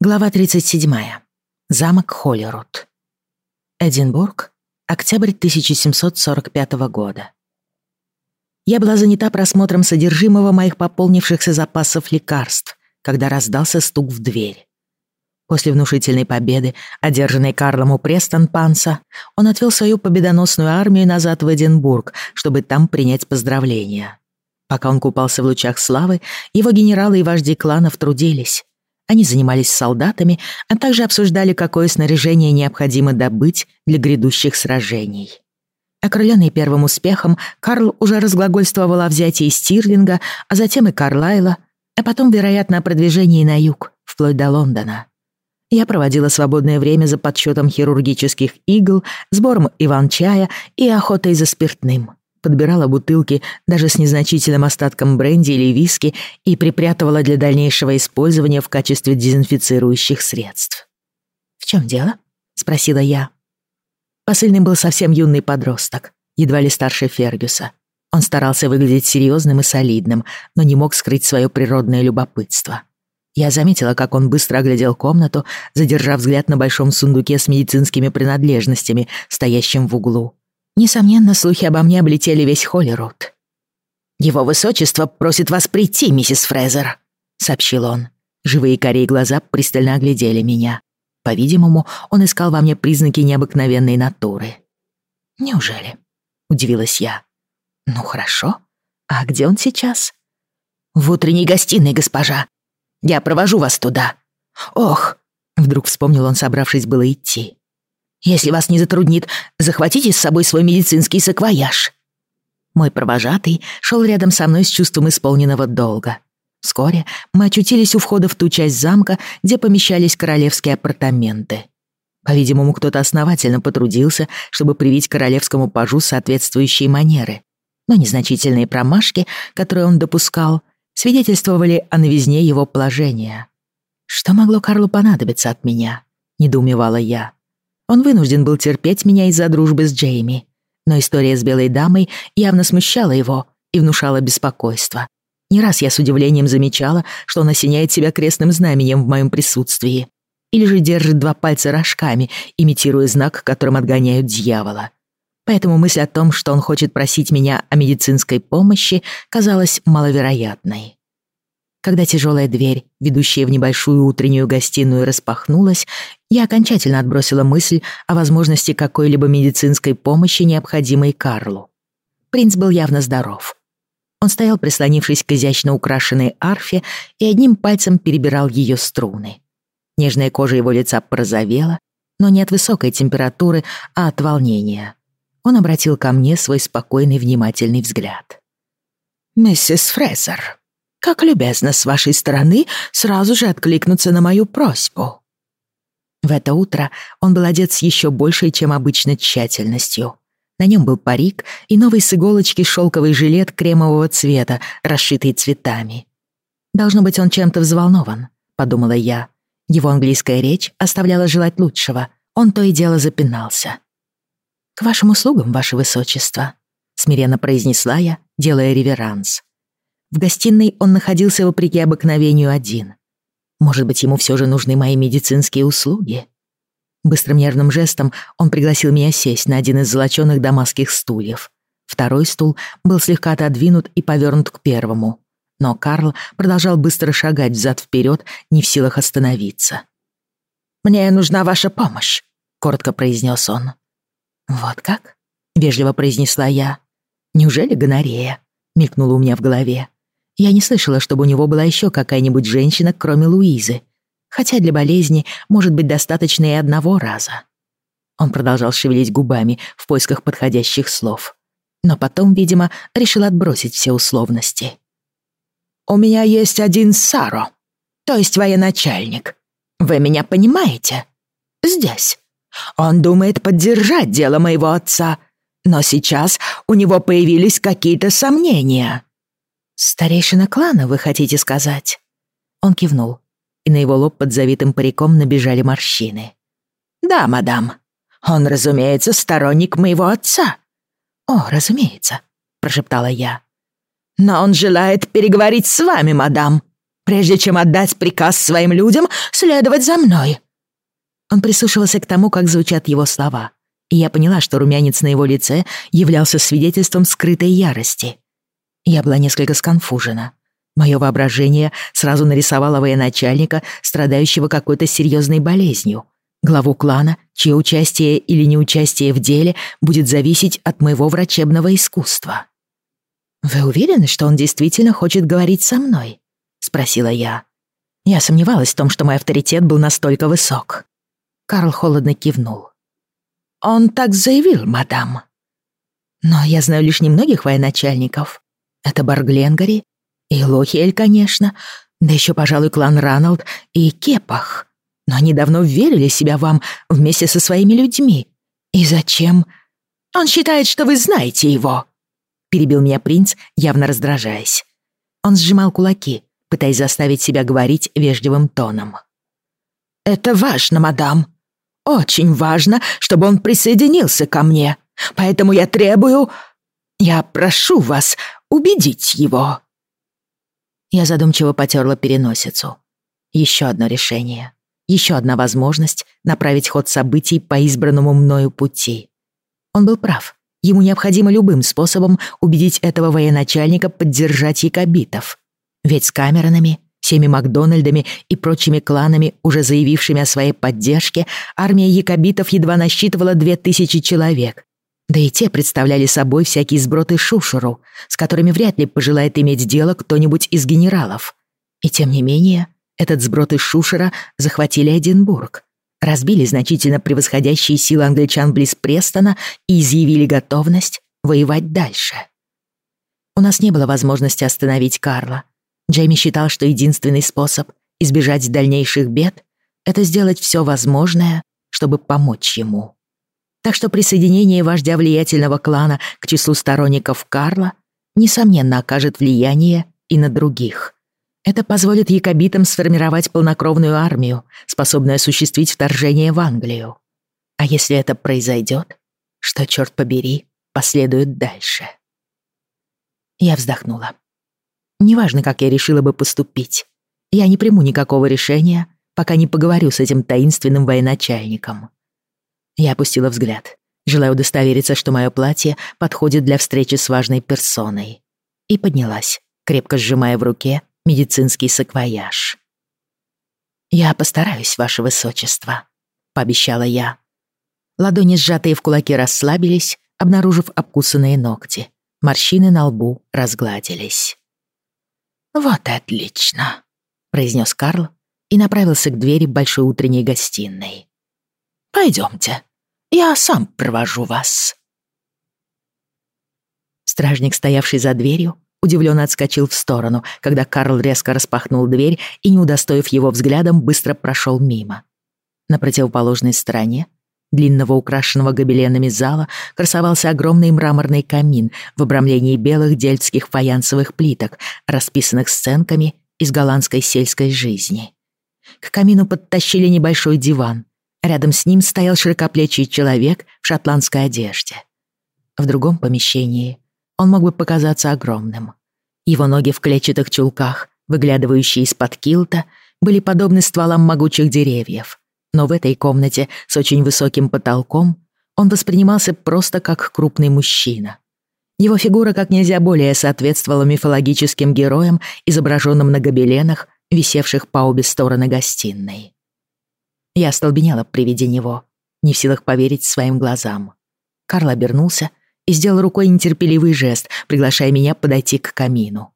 Глава 37. Замок Холлерут. Эдинбург. Октябрь 1745 года. Я была занята просмотром содержимого моих пополнившихся запасов лекарств, когда раздался стук в дверь. После внушительной победы, одержанной Карлом у Престон-Панса, он отвел свою победоносную армию назад в Эдинбург, чтобы там принять поздравления. Пока он купался в лучах славы, его генералы и вожди кланов трудились, они занимались солдатами, а также обсуждали, какое снаряжение необходимо добыть для грядущих сражений. Окрыленный первым успехом, Карл уже разглагольствовал о взятии Стирлинга, а затем и Карлайла, а потом, вероятно, о продвижении на юг, вплоть до Лондона. Я проводила свободное время за подсчетом хирургических игл, сбором иван-чая и охотой за спиртным подбирала бутылки даже с незначительным остатком бренди или виски и припрятывала для дальнейшего использования в качестве дезинфицирующих средств. «В чем дело?» — спросила я. Посыльным был совсем юный подросток, едва ли старше Фергюса. Он старался выглядеть серьезным и солидным, но не мог скрыть свое природное любопытство. Я заметила, как он быстро оглядел комнату, задержав взгляд на большом сундуке с медицинскими принадлежностями, стоящем в углу. Несомненно, слухи обо мне облетели весь Холлерут. «Его высочество просит вас прийти, миссис Фрезер», — сообщил он. Живые корей глаза пристально оглядели меня. По-видимому, он искал во мне признаки необыкновенной натуры. «Неужели?» — удивилась я. «Ну хорошо. А где он сейчас?» «В утренней гостиной, госпожа. Я провожу вас туда. Ох!» Вдруг вспомнил он, собравшись было идти. Если вас не затруднит, захватите с собой свой медицинский саквояж». Мой провожатый шел рядом со мной с чувством исполненного долга. Вскоре мы очутились у входа в ту часть замка, где помещались королевские апартаменты. По-видимому, кто-то основательно потрудился, чтобы привить королевскому пажу соответствующие манеры. Но незначительные промашки, которые он допускал, свидетельствовали о новизне его положения. «Что могло Карлу понадобиться от меня?» — недоумевала я. Он вынужден был терпеть меня из-за дружбы с Джейми. Но история с белой дамой явно смущала его и внушала беспокойство. Не раз я с удивлением замечала, что он осеняет себя крестным знаменем в моем присутствии. Или же держит два пальца рожками, имитируя знак, которым отгоняют дьявола. Поэтому мысль о том, что он хочет просить меня о медицинской помощи, казалась маловероятной. Когда тяжелая дверь, ведущая в небольшую утреннюю гостиную, распахнулась, я окончательно отбросила мысль о возможности какой-либо медицинской помощи, необходимой Карлу. Принц был явно здоров. Он стоял, прислонившись к изящно украшенной арфе, и одним пальцем перебирал ее струны. Нежная кожа его лица порозовела, но не от высокой температуры, а от волнения. Он обратил ко мне свой спокойный, внимательный взгляд. «Миссис Фрезер», как любезно с вашей стороны сразу же откликнуться на мою просьбу». В это утро он был одет с еще большей, чем обычно, тщательностью. На нем был парик и новый с иголочки шелковый жилет кремового цвета, расшитый цветами. «Должно быть, он чем-то взволнован», — подумала я. Его английская речь оставляла желать лучшего. Он то и дело запинался. «К вашим услугам, ваше высочество», — смиренно произнесла я, делая реверанс. В гостиной он находился вопреки обыкновению один. Может быть, ему все же нужны мои медицинские услуги? Быстрым нервным жестом он пригласил меня сесть на один из золочёных дамасских стульев. Второй стул был слегка отодвинут и повернут к первому. Но Карл продолжал быстро шагать взад-вперед, не в силах остановиться. «Мне нужна ваша помощь», — коротко произнес он. «Вот как?» — вежливо произнесла я. «Неужели гонорея?» — мелькнуло у меня в голове. Я не слышала, чтобы у него была еще какая-нибудь женщина, кроме Луизы. Хотя для болезни может быть достаточно и одного раза. Он продолжал шевелить губами в поисках подходящих слов. Но потом, видимо, решил отбросить все условности. «У меня есть один Саро, то есть военачальник. Вы меня понимаете? Здесь. Он думает поддержать дело моего отца, но сейчас у него появились какие-то сомнения». «Старейшина клана, вы хотите сказать?» Он кивнул, и на его лоб под завитым париком набежали морщины. «Да, мадам. Он, разумеется, сторонник моего отца». «О, разумеется», — прошептала я. «Но он желает переговорить с вами, мадам», — прежде чем отдать приказ своим людям следовать за мной». Он прислушивался к тому, как звучат его слова, и я поняла, что румянец на его лице являлся свидетельством скрытой ярости. Я была несколько сконфужена. Мое воображение сразу нарисовало военачальника, страдающего какой-то серьезной болезнью, главу клана, чье участие или неучастие в деле будет зависеть от моего врачебного искусства. «Вы уверены, что он действительно хочет говорить со мной?» — спросила я. Я сомневалась в том, что мой авторитет был настолько высок. Карл холодно кивнул. «Он так заявил, мадам». «Но я знаю лишь немногих военачальников. Это Баргленгари и Лохиэль, конечно, да еще, пожалуй, клан Раналд и Кепах. Но они давно верили себя вам вместе со своими людьми. И зачем? Он считает, что вы знаете его. Перебил меня принц, явно раздражаясь. Он сжимал кулаки, пытаясь заставить себя говорить вежливым тоном. «Это важно, мадам. Очень важно, чтобы он присоединился ко мне. Поэтому я требую... Я прошу вас убедить его». Я задумчиво потерла переносицу. Еще одно решение. Еще одна возможность направить ход событий по избранному мною пути. Он был прав. Ему необходимо любым способом убедить этого военачальника поддержать якобитов. Ведь с Камеронами, всеми Макдональдами и прочими кланами, уже заявившими о своей поддержке, армия якобитов едва насчитывала две тысячи человек. Да и те представляли собой всякие сброты шушеру, с которыми вряд ли пожелает иметь дело кто-нибудь из генералов. И тем не менее, этот сброд из Шушера захватили Эдинбург, разбили значительно превосходящие силы англичан близ Престона и изъявили готовность воевать дальше. У нас не было возможности остановить Карла. Джейми считал, что единственный способ избежать дальнейших бед — это сделать все возможное, чтобы помочь ему. Так что присоединение вождя влиятельного клана к числу сторонников Карла несомненно окажет влияние и на других — это позволит якобитам сформировать полнокровную армию, способную осуществить вторжение в Англию. А если это произойдет, что, черт побери, последует дальше? Я вздохнула. Неважно, как я решила бы поступить. Я не приму никакого решения, пока не поговорю с этим таинственным военачальником. Я опустила взгляд, желая удостовериться, что мое платье подходит для встречи с важной персоной. И поднялась, крепко сжимая в руке медицинский саквояж. «Я постараюсь, ваше высочество», — пообещала я. Ладони, сжатые в кулаки, расслабились, обнаружив обкусанные ногти. Морщины на лбу разгладились. «Вот и отлично», — произнес Карл и направился к двери большой утренней гостиной. «Пойдемте, я сам провожу вас». Стражник, стоявший за дверью, удивленно отскочил в сторону, когда Карл резко распахнул дверь и, не удостоив его взглядом, быстро прошел мимо. На противоположной стороне длинного украшенного гобеленами зала красовался огромный мраморный камин в обрамлении белых дельтских фаянсовых плиток, расписанных сценками из голландской сельской жизни. К камину подтащили небольшой диван. Рядом с ним стоял широкоплечий человек в шотландской одежде. В другом помещении он мог бы показаться огромным. Его ноги в клетчатых чулках, выглядывающие из-под килта, были подобны стволам могучих деревьев. Но в этой комнате с очень высоким потолком он воспринимался просто как крупный мужчина. Его фигура как нельзя более соответствовала мифологическим героям, изображенным на гобеленах, висевших по обе стороны гостиной. Я остолбенела при виде него, не в силах поверить своим глазам. Карл обернулся и сделал рукой нетерпеливый жест, приглашая меня подойти к камину.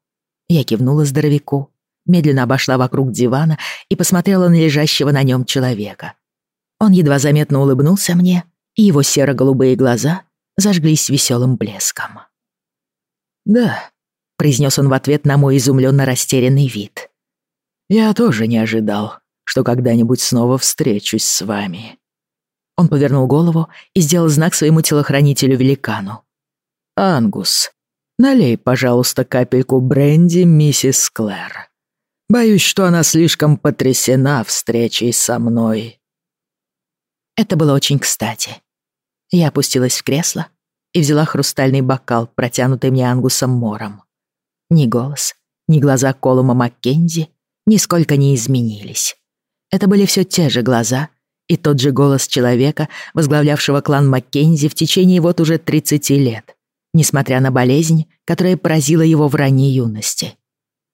Я кивнула здоровяку, медленно обошла вокруг дивана и посмотрела на лежащего на нем человека. Он едва заметно улыбнулся мне, и его серо-голубые глаза зажглись веселым блеском. «Да», — произнес он в ответ на мой изумленно растерянный вид. «Я тоже не ожидал, что когда-нибудь снова встречусь с вами». Он повернул голову и сделал знак своему телохранителю-великану. «Ангус, налей, пожалуйста, капельку бренди миссис Клэр. Боюсь, что она слишком потрясена встречей со мной». Это было очень кстати. Я опустилась в кресло и взяла хрустальный бокал, протянутый мне Ангусом Мором. Ни голос, ни глаза Колума Маккензи нисколько не изменились. Это были все те же глаза и тот же голос человека, возглавлявшего клан Маккензи в течение вот уже 30 лет, несмотря на болезнь, которая поразила его в ранней юности.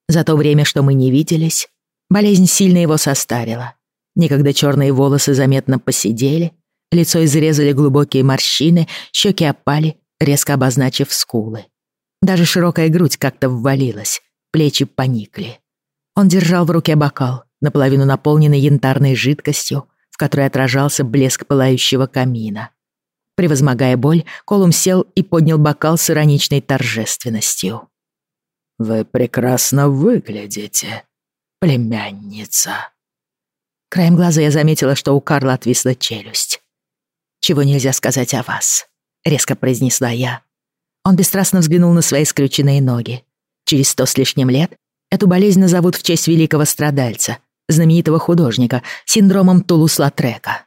За то время, что мы не виделись, болезнь сильно его состарила. Некогда черные волосы заметно посидели, лицо изрезали глубокие морщины, щеки опали, резко обозначив скулы. Даже широкая грудь как-то ввалилась, плечи поникли. Он держал в руке бокал, наполовину наполненный янтарной жидкостью, в которой отражался блеск пылающего камина. Превозмогая боль, Колум сел и поднял бокал с ироничной торжественностью. «Вы прекрасно выглядите, племянница». Краем глаза я заметила, что у Карла отвисла челюсть. «Чего нельзя сказать о вас», — резко произнесла я. Он бесстрастно взглянул на свои скрюченные ноги. Через сто с лишним лет эту болезнь назовут в честь великого страдальца, знаменитого художника, синдромом Тулус-Латрека.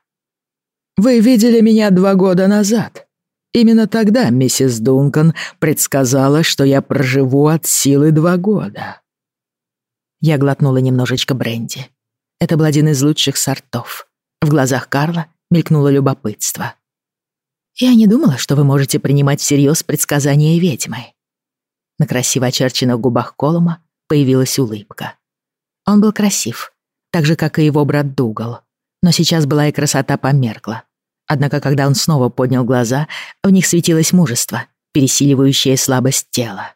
«Вы видели меня два года назад. Именно тогда миссис Дункан предсказала, что я проживу от силы два года». Я глотнула немножечко бренди. Это был один из лучших сортов. В глазах Карла мелькнуло любопытство. «Я не думала, что вы можете принимать всерьез предсказания ведьмы». На красиво очерченных губах Колома появилась улыбка. Он был красив, так же, как и его брат Дугал. Но сейчас была и красота померкла. Однако, когда он снова поднял глаза, в них светилось мужество, пересиливающее слабость тела.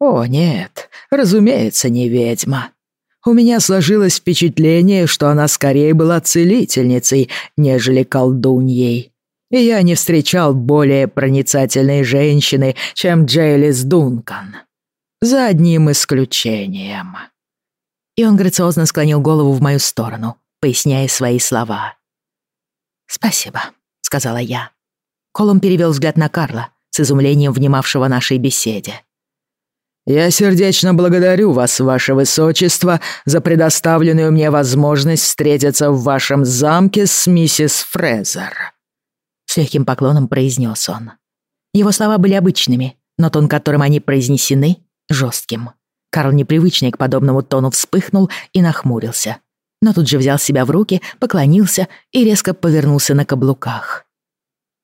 «О, нет, разумеется, не ведьма. У меня сложилось впечатление, что она скорее была целительницей, нежели колдуньей. И я не встречал более проницательной женщины, чем Джейлис Дункан. За одним исключением». И он грациозно склонил голову в мою сторону, поясняя свои слова. «Спасибо», — сказала я. Колум перевел взгляд на Карла, с изумлением внимавшего нашей беседе. «Я сердечно благодарю вас, ваше высочество, за предоставленную мне возможность встретиться в вашем замке с миссис Фрезер», — с легким поклоном произнес он. Его слова были обычными, но тон, которым они произнесены, — жестким. Карл, непривычный к подобному тону, вспыхнул и нахмурился. Но тут же взял себя в руки, поклонился и резко повернулся на каблуках.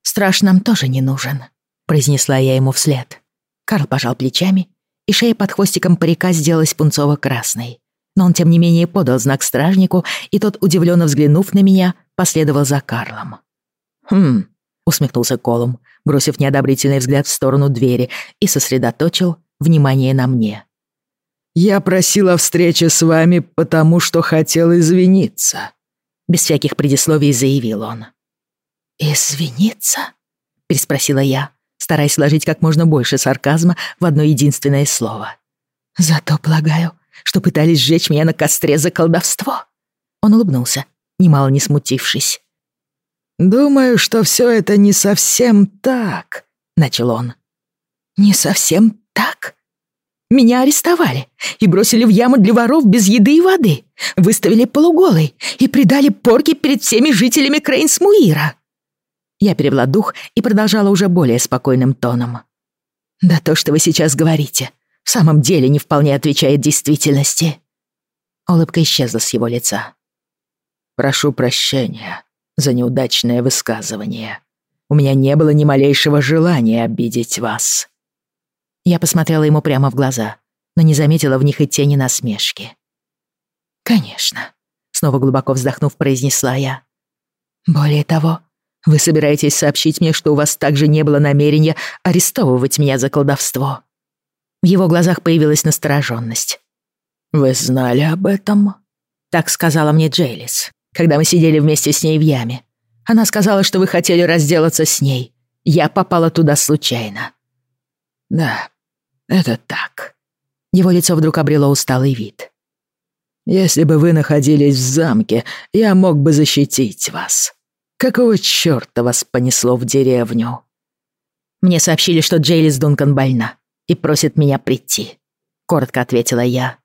«Страж нам тоже не нужен», — произнесла я ему вслед. Карл пожал плечами, и шея под хвостиком парика сделалась пунцово-красной. Но он, тем не менее, подал знак стражнику, и тот, удивленно взглянув на меня, последовал за Карлом. «Хм», — усмехнулся Колум, бросив неодобрительный взгляд в сторону двери и сосредоточил внимание на мне. Я просил о встрече с вами, потому что хотел извиниться», — без всяких предисловий заявил он. «Извиниться?» — переспросила я, стараясь сложить как можно больше сарказма в одно единственное слово. «Зато полагаю, что пытались сжечь меня на костре за колдовство». Он улыбнулся, немало не смутившись. «Думаю, что все это не совсем так», — начал он. «Не совсем так?» Меня арестовали и бросили в яму для воров без еды и воды, выставили полуголой и придали порки перед всеми жителями Крейнсмуира. Я перевела дух и продолжала уже более спокойным тоном. «Да то, что вы сейчас говорите, в самом деле не вполне отвечает действительности». Улыбка исчезла с его лица. «Прошу прощения за неудачное высказывание. У меня не было ни малейшего желания обидеть вас». Я посмотрела ему прямо в глаза, но не заметила в них и тени насмешки. «Конечно», — снова глубоко вздохнув, произнесла я. «Более того, вы собираетесь сообщить мне, что у вас также не было намерения арестовывать меня за колдовство?» В его глазах появилась настороженность. «Вы знали об этом?» Так сказала мне Джейлис, когда мы сидели вместе с ней в яме. Она сказала, что вы хотели разделаться с ней. Я попала туда случайно. «Да, это так». Его лицо вдруг обрело усталый вид. «Если бы вы находились в замке, я мог бы защитить вас. Какого чёрта вас понесло в деревню?» «Мне сообщили, что Джейлис Дункан больна и просит меня прийти», — коротко ответила я.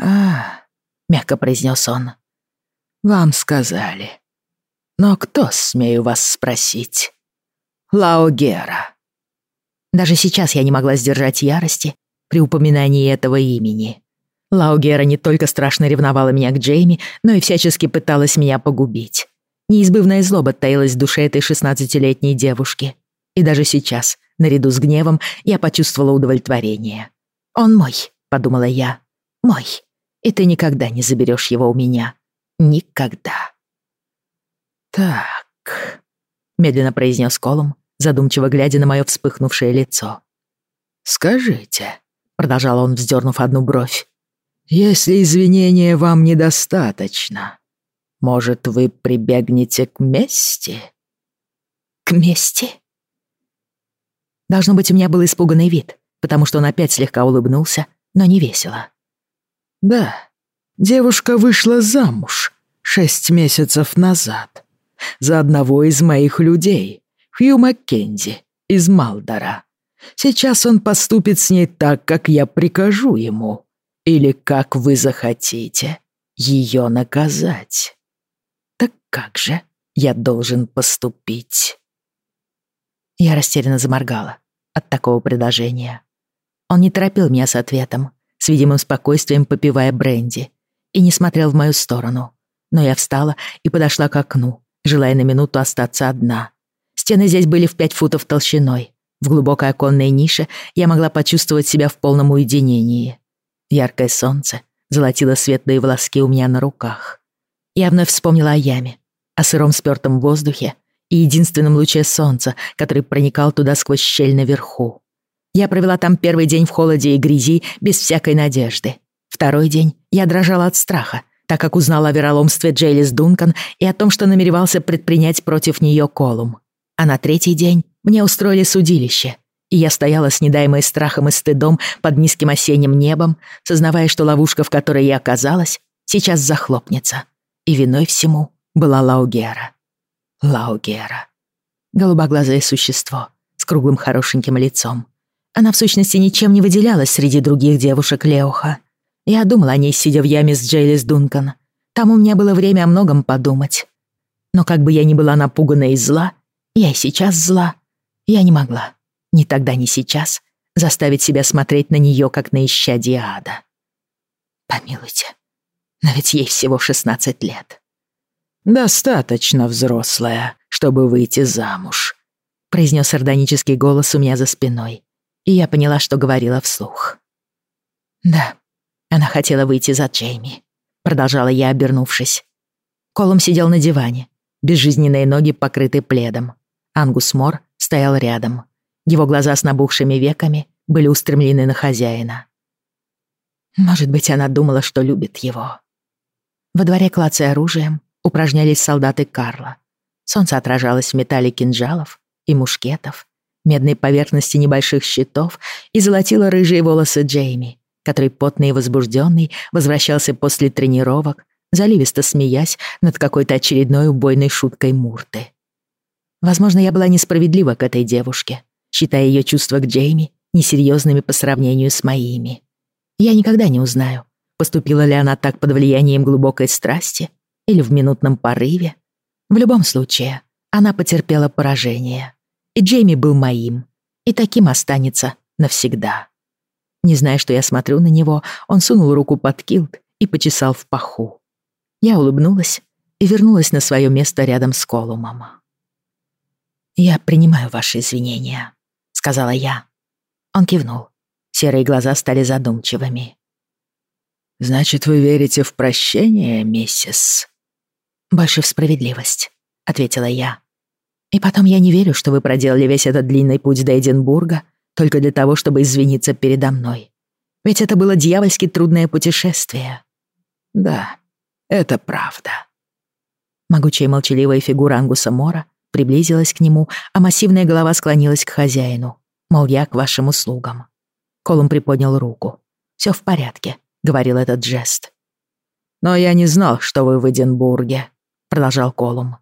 «А, — мягко произнес он, — вам сказали. Но кто, смею вас спросить? Лао Гера. Даже сейчас я не могла сдержать ярости при упоминании этого имени. Лаугера не только страшно ревновала меня к Джейми, но и всячески пыталась меня погубить. Неизбывная злоба таилась в душе этой шестнадцатилетней девушки. И даже сейчас, наряду с гневом, я почувствовала удовлетворение. «Он мой», — подумала я, — «мой, и ты никогда не заберешь его у меня. Никогда». «Так», — медленно произнес Колум, задумчиво глядя на мое вспыхнувшее лицо. «Скажите», — продолжал он, вздернув одну бровь, «если извинения вам недостаточно, может, вы прибегнете к мести?» «К мести?» Должно быть, у меня был испуганный вид, потому что он опять слегка улыбнулся, но не весело. «Да, девушка вышла замуж шесть месяцев назад за одного из моих людей, Хью Маккензи из Малдора. Сейчас он поступит с ней так, как я прикажу ему, или как вы захотите ее наказать. Так как же я должен поступить?» Я растерянно заморгала от такого предложения. Он не торопил меня с ответом, с видимым спокойствием попивая бренди, и не смотрел в мою сторону. Но я встала и подошла к окну, желая на минуту остаться одна. Стены здесь были в пять футов толщиной. В глубокой оконной нише я могла почувствовать себя в полном уединении. Яркое солнце золотило светлые волоски у меня на руках. Я вновь вспомнила о яме, о сыром спёртом воздухе и единственном луче солнца, который проникал туда сквозь щель наверху. Я провела там первый день в холоде и грязи без всякой надежды. Второй день я дрожала от страха, так как узнала о вероломстве Джейлис Дункан и о том, что намеревался предпринять против нее Колум. А на третий день мне устроили судилище, и я стояла с недаемой страхом и стыдом под низким осенним небом, сознавая, что ловушка, в которой я оказалась, сейчас захлопнется. И виной всему была Лаугера. Лаугера. Голубоглазое существо с круглым хорошеньким лицом. Она в сущности ничем не выделялась среди других девушек Леоха. Я думала о ней, сидя в яме с Джейлис Дункан. Там у меня было время о многом подумать. Но как бы я ни была напугана и зла, я и сейчас зла. Я не могла, ни тогда, ни сейчас, заставить себя смотреть на нее, как на исчадие ада. Помилуйте, но ведь ей всего 16 лет. «Достаточно взрослая, чтобы выйти замуж», — произнес сардонический голос у меня за спиной, и я поняла, что говорила вслух. «Да, она хотела выйти за Джейми», — продолжала я, обернувшись. Колум сидел на диване, безжизненные ноги покрыты пледом. Ангус Мор стоял рядом. Его глаза с набухшими веками были устремлены на хозяина. Может быть, она думала, что любит его. Во дворе, клацая оружием, упражнялись солдаты Карла. Солнце отражалось в металле кинжалов и мушкетов, медной поверхности небольших щитов и золотило рыжие волосы Джейми, который, потный и возбужденный, возвращался после тренировок, заливисто смеясь над какой-то очередной убойной шуткой Мурты. Возможно, я была несправедлива к этой девушке, считая ее чувства к Джейми несерьезными по сравнению с моими. Я никогда не узнаю, поступила ли она так под влиянием глубокой страсти или в минутном порыве. В любом случае, она потерпела поражение. И Джейми был моим, и таким останется навсегда. Не зная, что я смотрю на него, он сунул руку под килт и почесал в паху. Я улыбнулась и вернулась на свое место рядом с Колумом. «Я принимаю ваши извинения», — сказала я. Он кивнул. Серые глаза стали задумчивыми. «Значит, вы верите в прощение, миссис?» «Больше в справедливость», — ответила я. «И потом я не верю, что вы проделали весь этот длинный путь до Эдинбурга только для того, чтобы извиниться передо мной. Ведь это было дьявольски трудное путешествие». «Да, это правда». Могучая молчаливая фигура Ангуса Мора приблизилась к нему, а массивная голова склонилась к хозяину. Мол, я к вашим услугам. Колум приподнял руку. «Всё в порядке», — говорил этот жест. «Но я не знал, что вы в Эдинбурге», — продолжал Колум.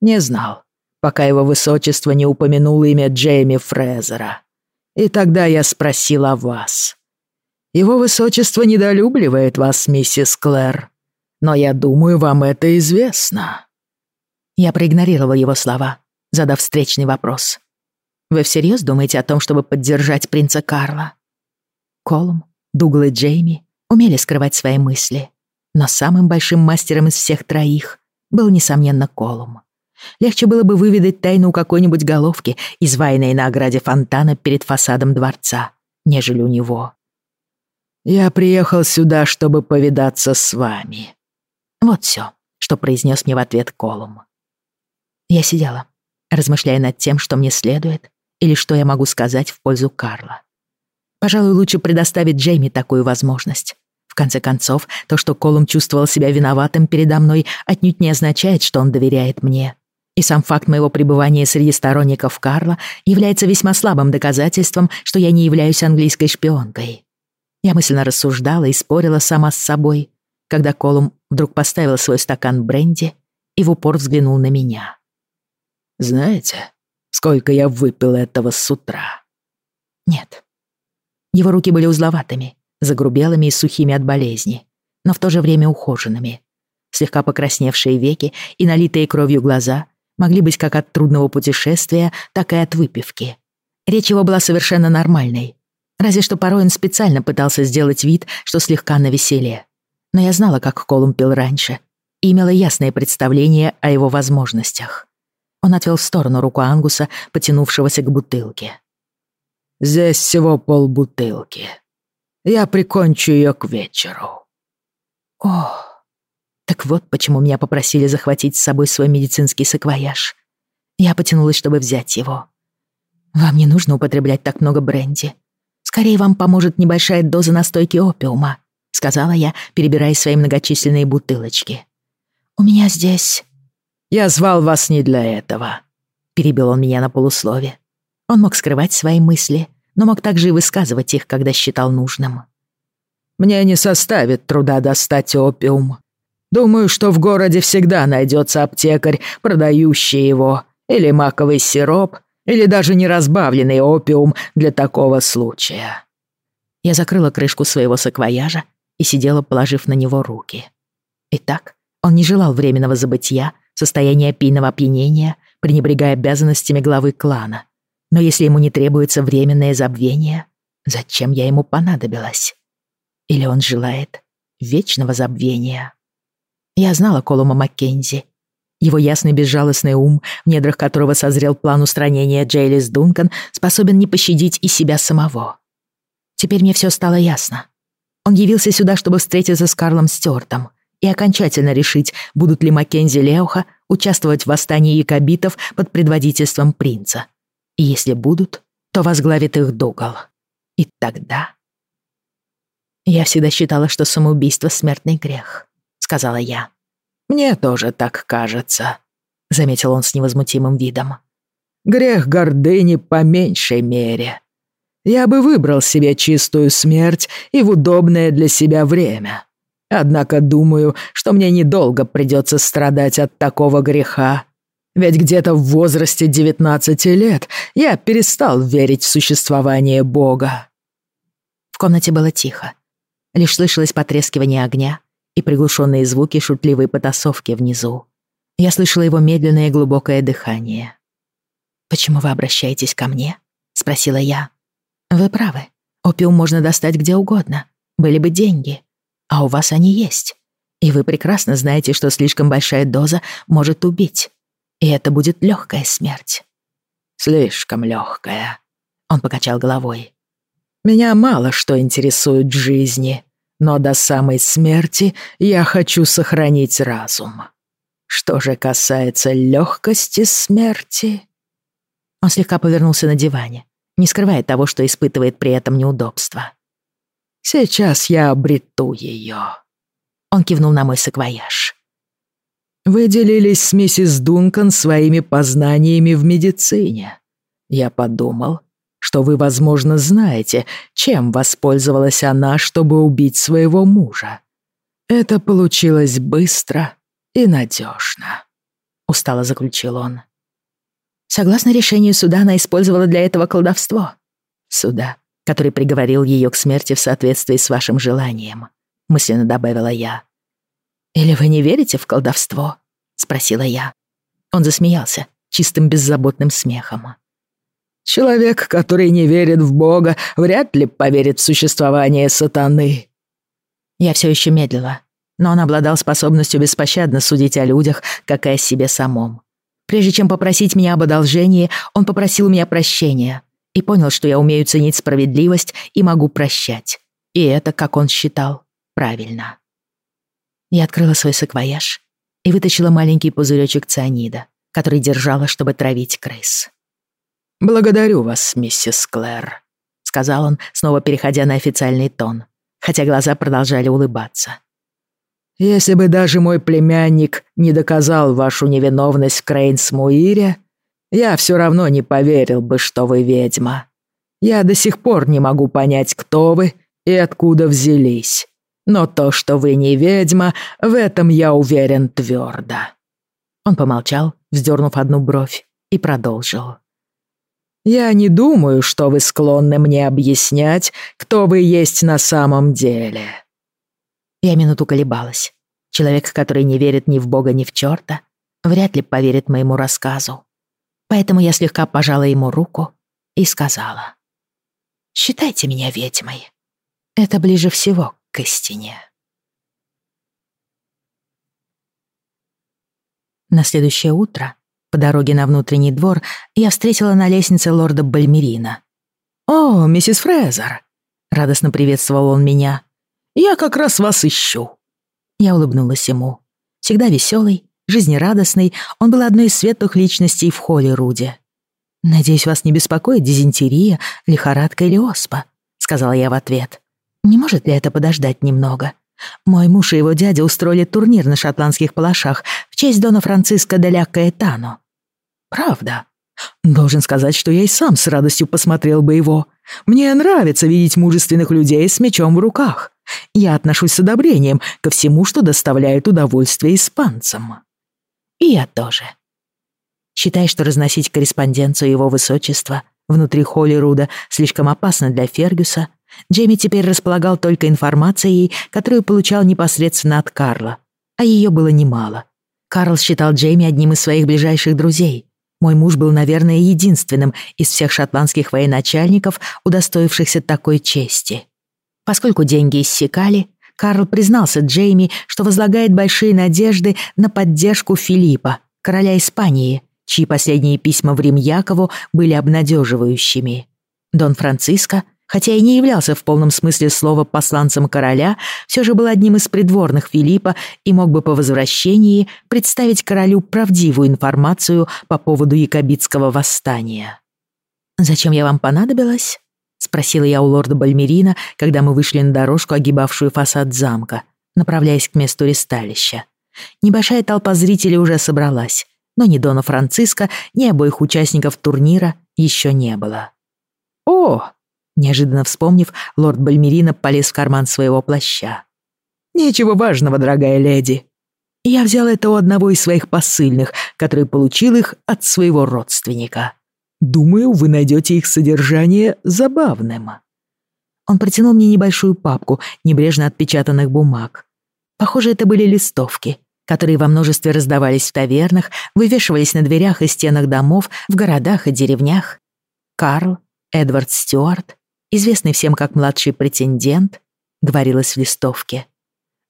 «Не знал, пока его высочество не упомянул имя Джейми Фрезера. И тогда я спросил о вас. Его высочество недолюбливает вас, миссис Клэр, но я думаю, вам это известно». Я проигнорировал его слова, задав встречный вопрос. «Вы всерьез думаете о том, чтобы поддержать принца Карла?» Колум, Дугл и Джейми умели скрывать свои мысли, но самым большим мастером из всех троих был, несомненно, Колум. Легче было бы выведать тайну у какой-нибудь головки, изваянной на ограде фонтана перед фасадом дворца, нежели у него. «Я приехал сюда, чтобы повидаться с вами». Вот все, что произнес мне в ответ Колум. Я сидела, размышляя над тем, что мне следует или что я могу сказать в пользу Карла. Пожалуй, лучше предоставить Джейми такую возможность. В конце концов, то, что Колум чувствовал себя виноватым передо мной, отнюдь не означает, что он доверяет мне. И сам факт моего пребывания среди сторонников Карла является весьма слабым доказательством, что я не являюсь английской шпионкой. Я мысленно рассуждала и спорила сама с собой, когда Колум вдруг поставил свой стакан бренди и в упор взглянул на меня. «Знаете, сколько я выпил этого с утра?» «Нет». Его руки были узловатыми, загрубелыми и сухими от болезни, но в то же время ухоженными. Слегка покрасневшие веки и налитые кровью глаза могли быть как от трудного путешествия, так и от выпивки. Речь его была совершенно нормальной, разве что порой он специально пытался сделать вид, что слегка навеселе. Но я знала, как Колум пил раньше, и имела ясное представление о его возможностях. Он отвел в сторону руку Ангуса, потянувшегося к бутылке. «Здесь всего полбутылки. Я прикончу ее к вечеру». «Ох, так вот почему меня попросили захватить с собой свой медицинский саквояж. Я потянулась, чтобы взять его. Вам не нужно употреблять так много бренди. Скорее вам поможет небольшая доза настойки опиума», — сказала я, перебирая свои многочисленные бутылочки. «У меня здесь...» «Я звал вас не для этого», — перебил он меня на полуслове. Он мог скрывать свои мысли, но мог также и высказывать их, когда считал нужным. «Мне не составит труда достать опиум. Думаю, что в городе всегда найдется аптекарь, продающий его, или маковый сироп, или даже неразбавленный опиум для такого случая». Я закрыла крышку своего саквояжа и сидела, положив на него руки. Итак, он не желал временного забытия, состояния пийного опьянения, пренебрегая обязанностями главы клана, но если ему не требуется временное забвение, зачем я ему понадобилась? Или он желает вечного забвения? Я знала Колума Маккензи. Его ясный безжалостный ум, в недрах которого созрел план устранения Джейлис Дункан, способен не пощадить и себя самого. Теперь мне все стало ясно. Он явился сюда, чтобы встретиться с Карлом Стюартом и окончательно решить, будут ли Маккензи Леуха участвовать в восстании якобитов под предводительством принца. И если будут, то возглавит их Дугал. И тогда... «Я всегда считала, что самоубийство — смертный грех», — сказала я. «Мне тоже так кажется», — заметил он с невозмутимым видом. «Грех гордыни по меньшей мере. Я бы выбрал себе чистую смерть и в удобное для себя время. Однако думаю, что мне недолго придется страдать от такого греха, ведь где-то в возрасте 19 лет я перестал верить в существование Бога. В комнате было тихо. Лишь слышалось потрескивание огня и приглушенные звуки шутливой потасовки внизу. Я слышала его медленное и глубокое дыхание. «Почему вы обращаетесь ко мне?» — спросила я. «Вы правы. Опиум можно достать где угодно. Были бы деньги. А у вас они есть. И вы прекрасно знаете, что слишком большая доза может убить. И это будет легкая смерть. Слишком легкая. Он покачал головой. Меня мало что интересует в жизни, но до самой смерти я хочу сохранить разум. Что же касается легкости смерти... Он слегка повернулся на диване, не скрывая того, что испытывает при этом неудобство. Сейчас я обрету ее. Он кивнул на мой саквояж. Вы делились с миссис Дункан своими познаниями в медицине. Я подумал, что вы, возможно, знаете, чем воспользовалась она, чтобы убить своего мужа. Это получилось быстро и надежно. Устало заключил он. Согласно решению суда, она использовала для этого колдовство. Суда, который приговорил ее к смерти в соответствии с вашим желанием, мысленно добавила я. «Или вы не верите в колдовство?» — спросила я. Он засмеялся чистым беззаботным смехом. «Человек, который не верит в Бога, вряд ли поверит в существование сатаны». Я все еще медлила, но он обладал способностью беспощадно судить о людях, как и о себе самом. Прежде чем попросить меня об одолжении, он попросил меня прощения и понял, что я умею ценить справедливость и могу прощать. И это, как он считал, правильно. Я открыла свой саквояж и вытащила маленький пузыречек цианида, который держала, чтобы травить крыс. «Благодарю вас, миссис Клэр», — сказал он, снова переходя на официальный тон, хотя глаза продолжали улыбаться. «Если бы даже мой племянник не доказал вашу невиновность в Крейнсмуире, я все равно не поверил бы, что вы ведьма. Я до сих пор не могу понять, кто вы и откуда взялись. Но то, что вы не ведьма, в этом я уверен твердо. Он помолчал, вздернув одну бровь, и продолжил. «Я не думаю, что вы склонны мне объяснять, кто вы есть на самом деле». Я минуту колебалась. Человек, который не верит ни в Бога, ни в чёрта, вряд ли поверит моему рассказу. Поэтому я слегка пожала ему руку и сказала. «Считайте меня ведьмой. Это ближе всего к истине». На следующее утро, по дороге на внутренний двор, я встретила на лестнице лорда Бальмерина. «О, миссис Фрезер!» — радостно приветствовал он меня. «Я как раз вас ищу». Я улыбнулась ему. Всегда веселый, Жизнерадостный, он был одной из светлых личностей в холле Руди. «Надеюсь, вас не беспокоит дизентерия, лихорадка или оспа», — сказала я в ответ. «Не может ли это подождать немного? Мой муж и его дядя устроили турнир на шотландских палашах в честь Дона Франциско де ля Каэтано». «Правда?» Должен сказать, что я и сам с радостью посмотрел бы его. Мне нравится видеть мужественных людей с мечом в руках. Я отношусь с одобрением ко всему, что доставляет удовольствие испанцам. И я тоже. Считай, что разносить корреспонденцию его высочества внутри Холлируда слишком опасно для Фергюса, Джейми теперь располагал только информацией, которую получал непосредственно от Карла, а ее было немало. Карл считал Джейми одним из своих ближайших друзей. Мой муж был, наверное, единственным из всех шотландских военачальников, удостоившихся такой чести. Поскольку деньги иссякали, Карл признался Джейми, что возлагает большие надежды на поддержку Филиппа, короля Испании, чьи последние письма в Рим Якову были обнадеживающими. Дон Франциско, хотя и не являлся в полном смысле слова посланцем короля, все же был одним из придворных Филиппа и мог бы по возвращении представить королю правдивую информацию по поводу якобитского восстания. «Зачем я вам понадобилась?» — спросила я у лорда Бальмерина, когда мы вышли на дорожку, огибавшую фасад замка, направляясь к месту ресталища. Небольшая толпа зрителей уже собралась, но ни Дона Франциско, ни обоих участников турнира еще не было. «О!» — неожиданно вспомнив, лорд Бальмерина полез в карман своего плаща. «Ничего важного, дорогая леди. Я взял это у одного из своих посыльных, который получил их от своего родственника». Думаю, вы найдете их содержание забавным». Он протянул мне небольшую папку небрежно отпечатанных бумаг. Похоже, это были листовки, которые во множестве раздавались в тавернах, вывешивались на дверях и стенах домов, в городах и деревнях. Карл, Эдвард Стюарт, известный всем как младший претендент, говорилось в листовке.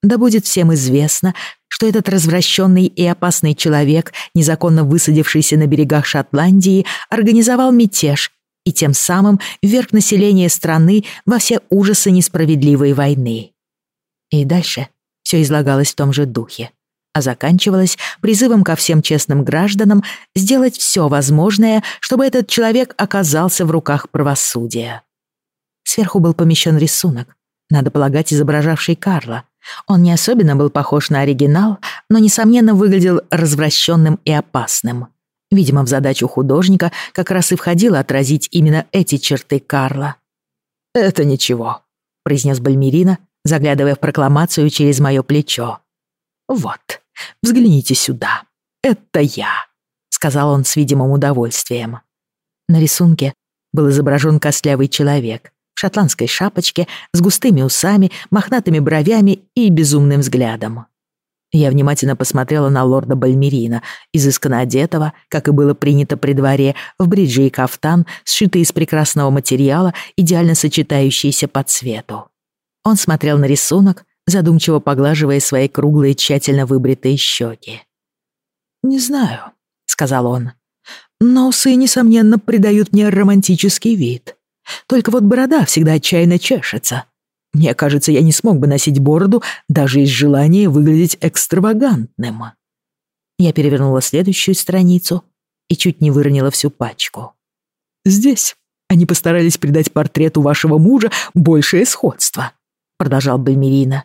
Да будет всем известно, что этот развращенный и опасный человек, незаконно высадившийся на берегах Шотландии, организовал мятеж и тем самым вверг население страны во все ужасы несправедливой войны. И дальше все излагалось в том же духе, а заканчивалось призывом ко всем честным гражданам сделать все возможное, чтобы этот человек оказался в руках правосудия. Сверху был помещен рисунок, надо полагать, изображавший Карла, он не особенно был похож на оригинал, но, несомненно, выглядел развращенным и опасным. Видимо, в задачу художника как раз и входило отразить именно эти черты Карла. «Это ничего», — произнес Бальмерина, заглядывая в прокламацию через мое плечо. «Вот, взгляните сюда. Это я», — сказал он с видимым удовольствием. На рисунке был изображен костлявый человек, шотландской шапочке, с густыми усами, мохнатыми бровями и безумным взглядом. Я внимательно посмотрела на лорда Бальмерина, изысканно одетого, как и было принято при дворе, в бриджи и кафтан, сшитый из прекрасного материала, идеально сочетающийся по цвету. Он смотрел на рисунок, задумчиво поглаживая свои круглые тщательно выбритые щеки. «Не знаю», — сказал он. «Но усы, несомненно, придают мне романтический вид. Только вот борода всегда отчаянно чешется. Мне кажется, я не смог бы носить бороду даже из желания выглядеть экстравагантным». Я перевернула следующую страницу и чуть не выронила всю пачку. «Здесь они постарались придать портрету вашего мужа большее сходство», — продолжал Бальмерина.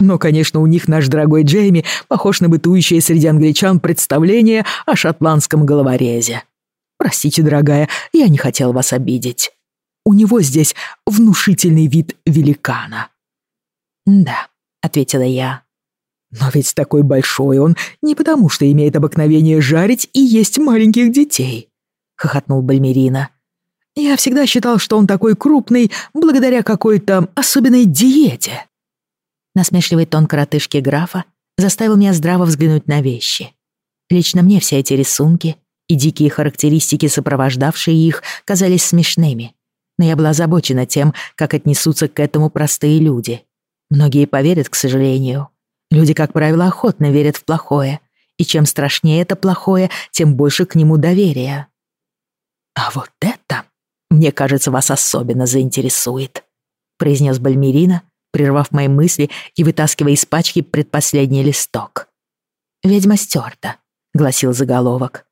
«Но, конечно, у них наш дорогой Джейми похож на бытующее среди англичан представление о шотландском головорезе. Простите, дорогая, я не хотел вас обидеть. У него здесь внушительный вид великана». «Да», — ответила я. «Но ведь такой большой он не потому, что имеет обыкновение жарить и есть маленьких детей», — хохотнул Бальмерина. Я всегда считал, что он такой крупный благодаря какой-то особенной диете. Насмешливый тон коротышки графа заставил меня здраво взглянуть на вещи. Лично мне все эти рисунки и дикие характеристики, сопровождавшие их, казались смешными. Но я была озабочена тем, как отнесутся к этому простые люди. Многие поверят, к сожалению. Люди, как правило, охотно верят в плохое. И чем страшнее это плохое, тем больше к нему доверия. А вот это мне кажется, вас особенно заинтересует», — произнес Бальмерина, прервав мои мысли и вытаскивая из пачки предпоследний листок. «Ведьма стерта», — гласил заголовок.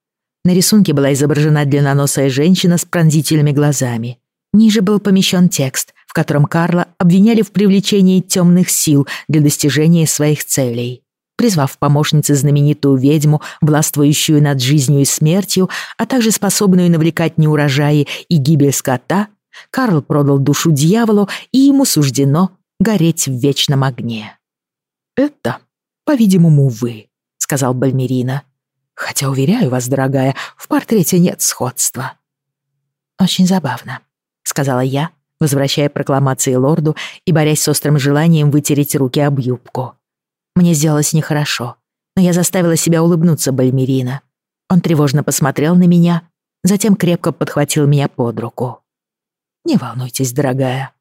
На рисунке была изображена длинноносая женщина с пронзительными глазами. Ниже был помещен текст, в котором Карла обвиняли в привлечении темных сил для достижения своих целей. Призвав в помощнице знаменитую ведьму, властвующую над жизнью и смертью, а также способную навлекать неурожаи и гибель скота, Карл продал душу дьяволу, и ему суждено гореть в вечном огне. «Это, по-видимому, вы», — сказал Бальмерина. «Хотя, уверяю вас, дорогая, в портрете нет сходства». «Очень забавно», — сказала я, возвращая прокламации лорду и борясь с острым желанием вытереть руки об юбку. Мне сделалось нехорошо, но я заставила себя улыбнуться Бальмерина. Он тревожно посмотрел на меня, затем крепко подхватил меня под руку. «Не волнуйтесь, дорогая.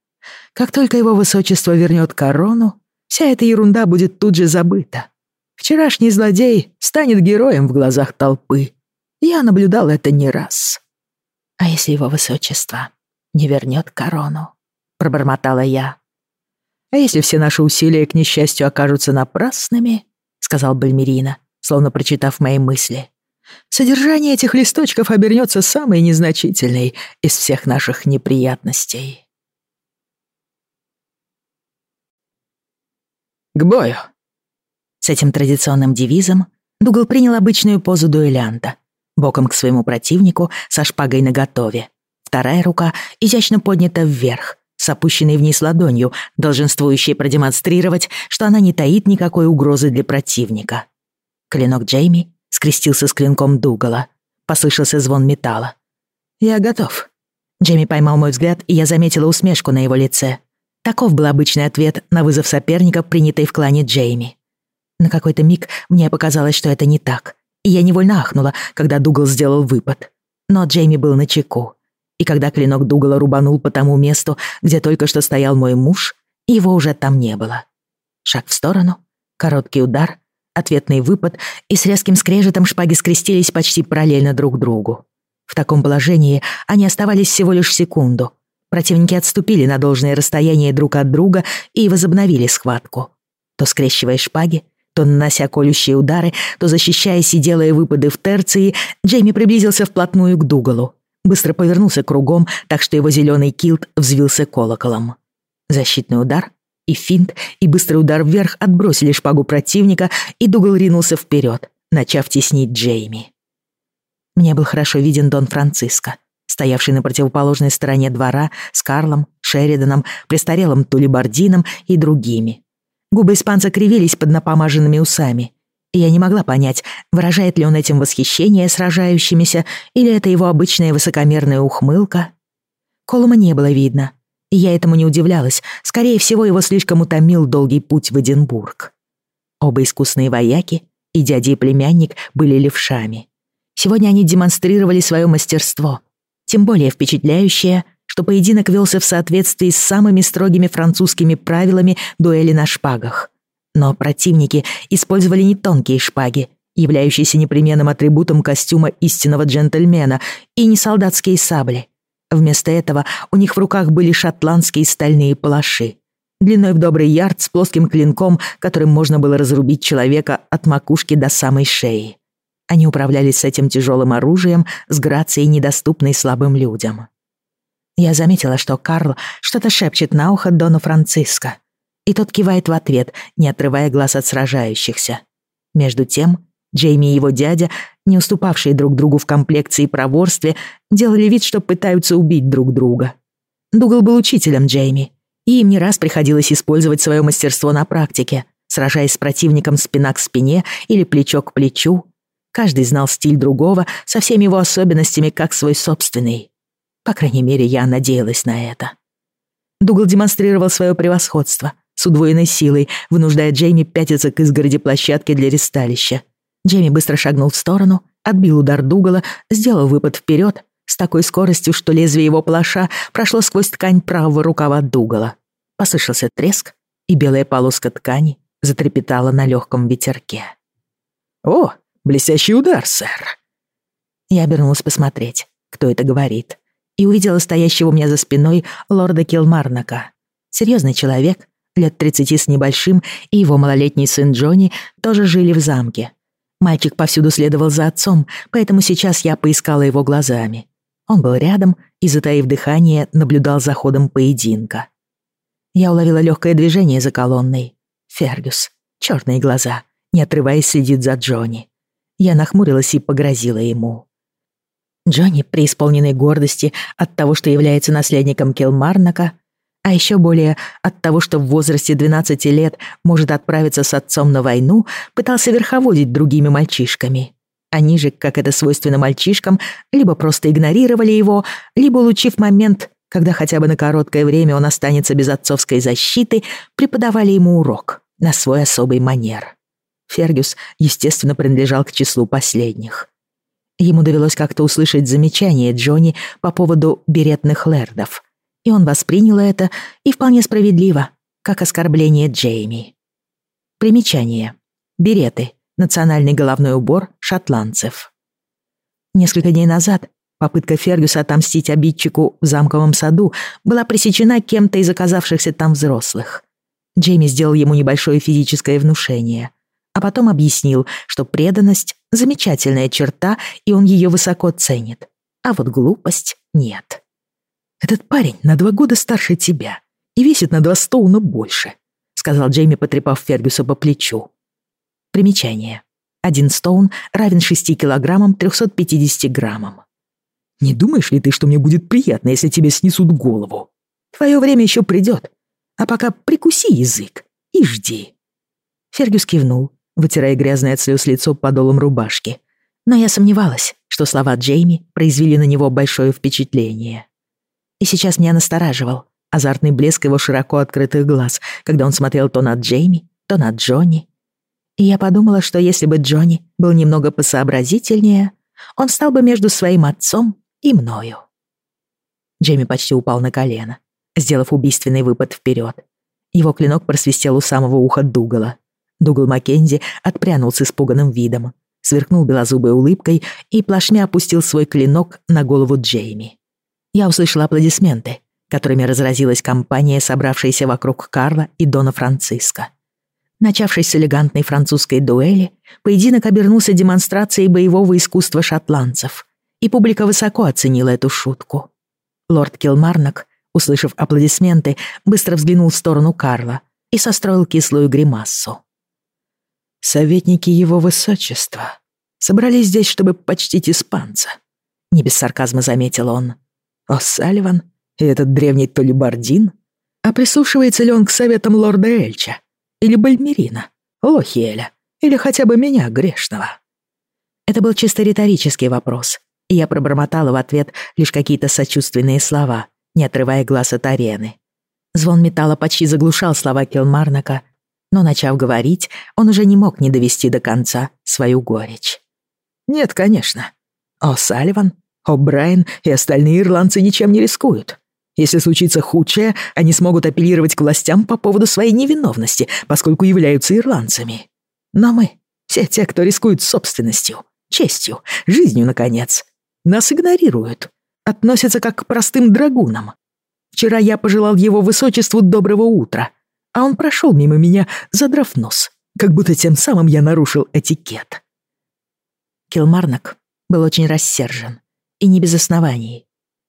Как только его высочество вернет корону, вся эта ерунда будет тут же забыта. Вчерашний злодей станет героем в глазах толпы. Я наблюдал это не раз». «А если его высочество не вернет корону?» — пробормотала я. А если все наши усилия, к несчастью, окажутся напрасными, сказал Бальмерина, словно прочитав мои мысли, содержание этих листочков обернется самой незначительной из всех наших неприятностей. К бою. С этим традиционным девизом Дугал принял обычную позу дуэлянта, боком к своему противнику со шпагой наготове. Вторая рука изящно поднята вверх, с опущенной вниз ладонью, долженствующей продемонстрировать, что она не таит никакой угрозы для противника. Клинок Джейми скрестился с клинком Дугала. Послышался звон металла. «Я готов». Джейми поймал мой взгляд, и я заметила усмешку на его лице. Таков был обычный ответ на вызов соперника, принятый в клане Джейми. На какой-то миг мне показалось, что это не так, и я невольно ахнула, когда Дугал сделал выпад. Но Джейми был на чеку и когда клинок Дугала рубанул по тому месту, где только что стоял мой муж, его уже там не было. Шаг в сторону, короткий удар, ответный выпад, и с резким скрежетом шпаги скрестились почти параллельно друг другу. В таком положении они оставались всего лишь секунду. Противники отступили на должное расстояние друг от друга и возобновили схватку. То скрещивая шпаги, то нанося колющие удары, то защищаясь и делая выпады в терции, Джейми приблизился вплотную к Дугалу быстро повернулся кругом, так что его зеленый килт взвился колоколом. Защитный удар и финт, и быстрый удар вверх отбросили шпагу противника, и Дугал ринулся вперед, начав теснить Джейми. Мне был хорошо виден Дон Франциско, стоявший на противоположной стороне двора с Карлом, Шериданом, престарелым Тулибардином и другими. Губы испанца кривились под напомаженными усами, и я не могла понять, выражает ли он этим восхищение сражающимися или это его обычная высокомерная ухмылка. Колума не было видно, и я этому не удивлялась. Скорее всего, его слишком утомил долгий путь в Эдинбург. Оба искусные вояки, и дядя и племянник, были левшами. Сегодня они демонстрировали свое мастерство, тем более впечатляющее, что поединок велся в соответствии с самыми строгими французскими правилами дуэли на шпагах. Но противники использовали не тонкие шпаги, являющиеся непременным атрибутом костюма истинного джентльмена, и не солдатские сабли. Вместо этого у них в руках были шотландские стальные палаши, длиной в добрый ярд с плоским клинком, которым можно было разрубить человека от макушки до самой шеи. Они управлялись с этим тяжелым оружием с грацией, недоступной слабым людям. Я заметила, что Карл что-то шепчет на ухо Дону Франциско, и тот кивает в ответ, не отрывая глаз от сражающихся. Между тем, Джейми и его дядя, не уступавшие друг другу в комплекции и проворстве, делали вид, что пытаются убить друг друга. Дугал был учителем Джейми, и им не раз приходилось использовать свое мастерство на практике, сражаясь с противником спина к спине или плечо к плечу. Каждый знал стиль другого со всеми его особенностями, как свой собственный. По крайней мере, я надеялась на это. Дугал демонстрировал свое превосходство с удвоенной силой, вынуждая Джейми пятиться к изгороди площадки для ресталища. Джейми быстро шагнул в сторону, отбил удар Дугала, сделал выпад вперед с такой скоростью, что лезвие его плаша прошло сквозь ткань правого рукава Дугала. Послышался треск, и белая полоска ткани затрепетала на легком ветерке. «О, блестящий удар, сэр!» Я обернулась посмотреть, кто это говорит, и увидела стоящего у меня за спиной лорда Килмарнака. Серьезный человек, лет тридцати с небольшим, и его малолетний сын Джонни тоже жили в замке, Мальчик повсюду следовал за отцом, поэтому сейчас я поискала его глазами. Он был рядом и, затаив дыхание, наблюдал за ходом поединка. Я уловила легкое движение за колонной. Фергюс, черные глаза, не отрываясь, следит за Джонни. Я нахмурилась и погрозила ему. Джонни, преисполненной гордости от того, что является наследником Килмарнака, а еще более от того, что в возрасте 12 лет может отправиться с отцом на войну, пытался верховодить другими мальчишками. Они же, как это свойственно мальчишкам, либо просто игнорировали его, либо, улучив момент, когда хотя бы на короткое время он останется без отцовской защиты, преподавали ему урок на свой особый манер. Фергюс, естественно, принадлежал к числу последних. Ему довелось как-то услышать замечание Джонни по поводу беретных лэрдов — и он воспринял это, и вполне справедливо, как оскорбление Джейми. Примечание. Береты. Национальный головной убор шотландцев. Несколько дней назад попытка Фергюса отомстить обидчику в замковом саду была пресечена кем-то из оказавшихся там взрослых. Джейми сделал ему небольшое физическое внушение, а потом объяснил, что преданность — замечательная черта, и он ее высоко ценит, а вот глупость — нет. «Этот парень на два года старше тебя и весит на два стоуна больше», сказал Джейми, потрепав Фергюса по плечу. Примечание. Один стоун равен 6 килограммам 350 граммам. «Не думаешь ли ты, что мне будет приятно, если тебе снесут голову? Твое время еще придет. А пока прикуси язык и жди». Фергюс кивнул, вытирая грязное от слез лицо подолом рубашки. Но я сомневалась, что слова Джейми произвели на него большое впечатление. И сейчас меня настораживал азартный блеск его широко открытых глаз, когда он смотрел то на Джейми, то на Джонни. И я подумала, что если бы Джонни был немного посообразительнее, он стал бы между своим отцом и мною. Джейми почти упал на колено, сделав убийственный выпад вперед. Его клинок просвистел у самого уха Дугала. Дугал Маккензи отпрянул с испуганным видом, сверкнул белозубой улыбкой и плашмя опустил свой клинок на голову Джейми я услышала аплодисменты, которыми разразилась компания, собравшаяся вокруг Карла и Дона Франциско. Начавшись с элегантной французской дуэли, поединок обернулся демонстрацией боевого искусства шотландцев, и публика высоко оценила эту шутку. Лорд Килмарнок, услышав аплодисменты, быстро взглянул в сторону Карла и состроил кислую гримассу. «Советники его высочества собрались здесь, чтобы почтить испанца», — не без сарказма заметил он. О'Салливан и этот древний Толибардин? А прислушивается ли он к советам лорда Эльча? Или Бальмерина? Лохиэля? Или хотя бы меня, грешного? Это был чисто риторический вопрос, и я пробормотала в ответ лишь какие-то сочувственные слова, не отрывая глаз от арены. Звон металла почти заглушал слова Килмарнака, но, начав говорить, он уже не мог не довести до конца свою горечь. «Нет, конечно. О, Салливан О'Брайен и остальные ирландцы ничем не рискуют. Если случится худшее, они смогут апеллировать к властям по поводу своей невиновности, поскольку являются ирландцами. Но мы, все те, кто рискует собственностью, честью, жизнью, наконец, нас игнорируют, относятся как к простым драгунам. Вчера я пожелал его высочеству доброго утра, а он прошел мимо меня, задрав нос, как будто тем самым я нарушил этикет. Килмарнок был очень рассержен, и не без оснований.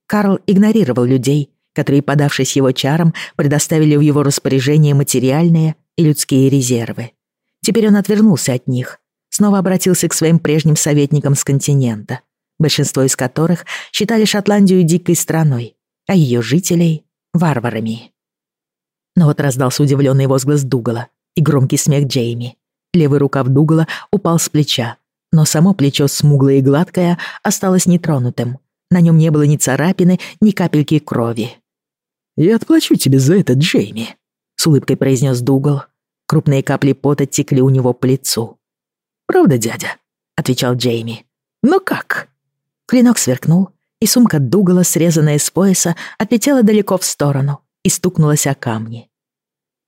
Карл игнорировал людей, которые, подавшись его чарам, предоставили в его распоряжение материальные и людские резервы. Теперь он отвернулся от них, снова обратился к своим прежним советникам с континента, большинство из которых считали Шотландию дикой страной, а ее жителей — варварами. Но вот раздался удивленный возглас Дугала и громкий смех Джейми. Левый рукав Дугала упал с плеча, но само плечо, смуглое и гладкое, осталось нетронутым. На нем не было ни царапины, ни капельки крови. «Я отплачу тебе за это, Джейми», — с улыбкой произнес Дугал. Крупные капли пота текли у него по лицу. «Правда, дядя?» — отвечал Джейми. «Но как?» Клинок сверкнул, и сумка Дугала, срезанная с пояса, отлетела далеко в сторону и стукнулась о камни.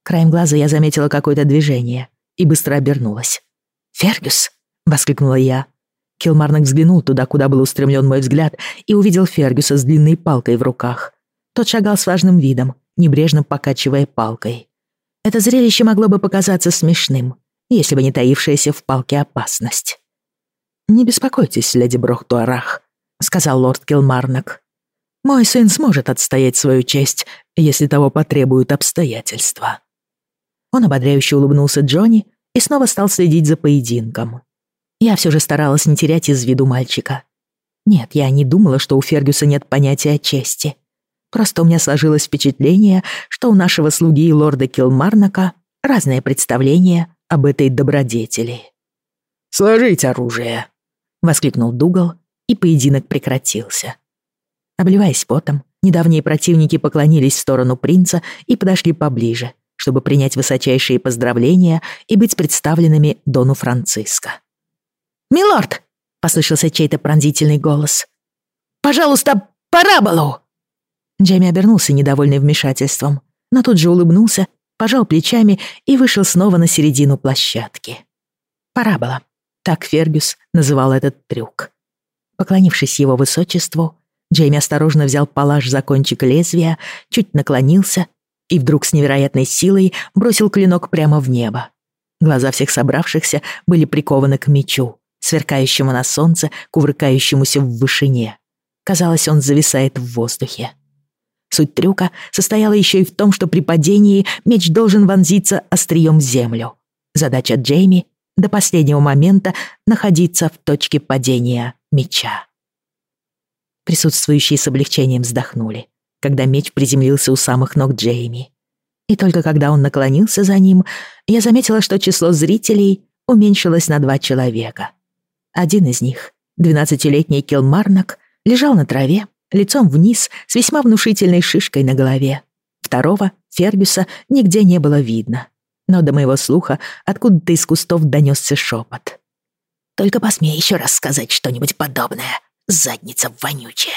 Краем глаза я заметила какое-то движение и быстро обернулась. «Фергюс!» — воскликнула я. Килмарнок взглянул туда, куда был устремлен мой взгляд, и увидел Фергюса с длинной палкой в руках. Тот шагал с важным видом, небрежно покачивая палкой. Это зрелище могло бы показаться смешным, если бы не таившаяся в палке опасность. «Не беспокойтесь, леди Брохтуарах», — сказал лорд Килмарнок. «Мой сын сможет отстоять свою честь, если того потребуют обстоятельства». Он ободряюще улыбнулся Джонни и снова стал следить за поединком. Я все же старалась не терять из виду мальчика. Нет, я не думала, что у Фергюса нет понятия о чести. Просто у меня сложилось впечатление, что у нашего слуги лорда Килмарнака разное представление об этой добродетели. «Сложить оружие!» — воскликнул Дугал, и поединок прекратился. Обливаясь потом, недавние противники поклонились в сторону принца и подошли поближе, чтобы принять высочайшие поздравления и быть представленными Дону Франциско. «Милорд!» — послышался чей-то пронзительный голос. «Пожалуйста, параболу!» Джейми обернулся, недовольный вмешательством, но тут же улыбнулся, пожал плечами и вышел снова на середину площадки. Парабола. Так Фергюс называл этот трюк. Поклонившись его высочеству, Джейми осторожно взял палаш за кончик лезвия, чуть наклонился и вдруг с невероятной силой бросил клинок прямо в небо. Глаза всех собравшихся были прикованы к мечу, сверкающему на солнце, кувыркающемуся в вышине. Казалось, он зависает в воздухе. Суть трюка состояла еще и в том, что при падении меч должен вонзиться острием в землю. Задача Джейми — до последнего момента находиться в точке падения меча. Присутствующие с облегчением вздохнули, когда меч приземлился у самых ног Джейми. И только когда он наклонился за ним, я заметила, что число зрителей уменьшилось на два человека. Один из них, двенадцатилетний Килмарнок, лежал на траве, лицом вниз, с весьма внушительной шишкой на голове. Второго, Фергюса, нигде не было видно. Но до моего слуха откуда-то из кустов донесся шепот. «Только посмей еще раз сказать что-нибудь подобное, задница вонючая!»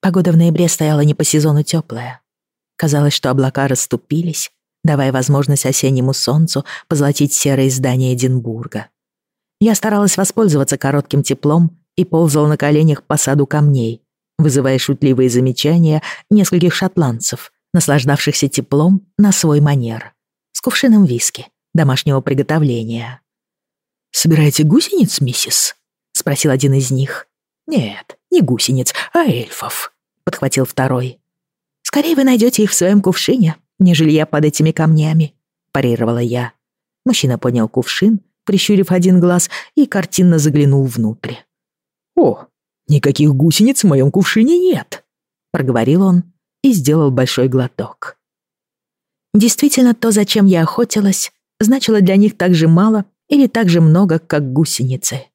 Погода в ноябре стояла не по сезону теплая. Казалось, что облака расступились, давая возможность осеннему солнцу позолотить серые здания Эдинбурга. Я старалась воспользоваться коротким теплом и ползал на коленях по саду камней, вызывая шутливые замечания нескольких шотландцев, наслаждавшихся теплом на свой манер, с кувшином виски домашнего приготовления. «Собираете гусениц, миссис?» — спросил один из них. «Нет, не гусениц, а эльфов», — подхватил второй. «Скорее вы найдете их в своем кувшине, нежели я под этими камнями», — парировала я. Мужчина поднял кувшин, прищурив один глаз, и картинно заглянул внутрь. «О, никаких гусениц в моем кувшине нет», — проговорил он и сделал большой глоток. Действительно, то, зачем я охотилась, значило для них так же мало или так же много, как гусеницы.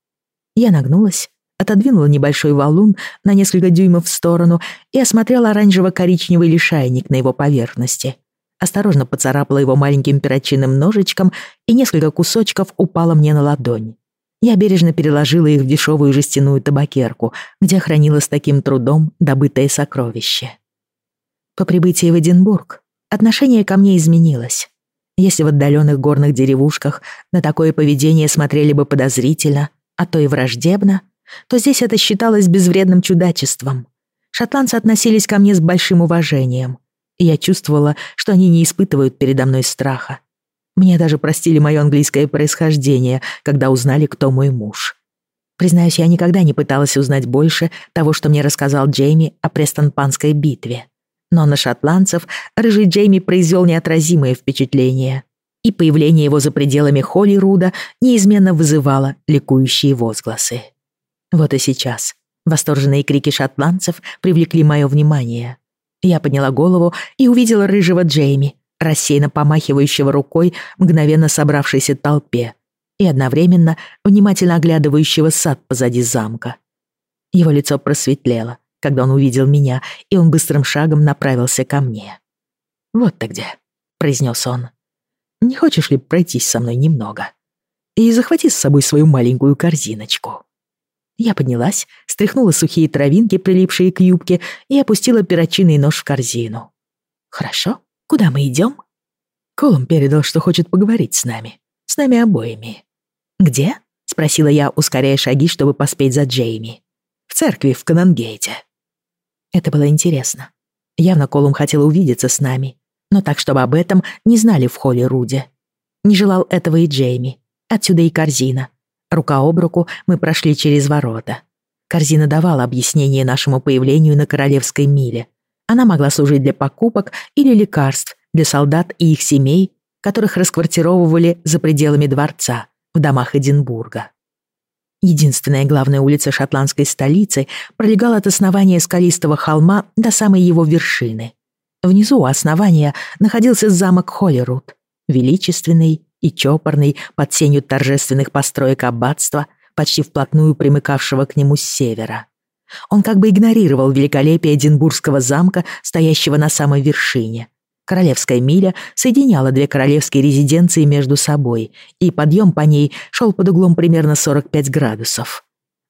Я нагнулась, отодвинула небольшой валун на несколько дюймов в сторону и осмотрела оранжево-коричневый лишайник на его поверхности. Осторожно поцарапала его маленьким перочинным ножичком, и несколько кусочков упало мне на ладонь. Я бережно переложила их в дешевую жестяную табакерку, где хранила с таким трудом добытое сокровище. По прибытии в Эдинбург отношение ко мне изменилось. Если в отдаленных горных деревушках на такое поведение смотрели бы подозрительно, а то и враждебно, то здесь это считалось безвредным чудачеством. Шотландцы относились ко мне с большим уважением, я чувствовала, что они не испытывают передо мной страха. Мне даже простили мое английское происхождение, когда узнали, кто мой муж. Признаюсь, я никогда не пыталась узнать больше того, что мне рассказал Джейми о Престонпанской битве. Но на шотландцев рыжий Джейми произвел неотразимое впечатление, и появление его за пределами Холлируда неизменно вызывало ликующие возгласы. Вот и сейчас восторженные крики шотландцев привлекли мое внимание. Я подняла голову и увидела рыжего Джейми, рассеянно помахивающего рукой мгновенно собравшейся толпе и одновременно внимательно оглядывающего сад позади замка. Его лицо просветлело, когда он увидел меня, и он быстрым шагом направился ко мне. «Вот ты где», — произнес он. «Не хочешь ли пройтись со мной немного? И захвати с собой свою маленькую корзиночку». Я поднялась, стряхнула сухие травинки, прилипшие к юбке, и опустила перочинный нож в корзину. «Хорошо», Куда мы идем? Колум передал, что хочет поговорить с нами. С нами обоими. Где? Спросила я, ускоряя шаги, чтобы поспеть за Джейми. В церкви в Канангейте. Это было интересно. Явно Колум хотел увидеться с нами, но так, чтобы об этом не знали в холле Руди. Не желал этого и Джейми. Отсюда и корзина. Рука об руку мы прошли через ворота. Корзина давала объяснение нашему появлению на Королевской миле, она могла служить для покупок или лекарств для солдат и их семей, которых расквартировывали за пределами дворца, в домах Эдинбурга. Единственная главная улица шотландской столицы пролегала от основания скалистого холма до самой его вершины. Внизу у основания находился замок Холлерут, величественный и чопорный под сенью торжественных построек аббатства, почти вплотную примыкавшего к нему с севера. Он как бы игнорировал великолепие Эдинбургского замка, стоящего на самой вершине. Королевская миля соединяла две королевские резиденции между собой, и подъем по ней шел под углом примерно 45 градусов.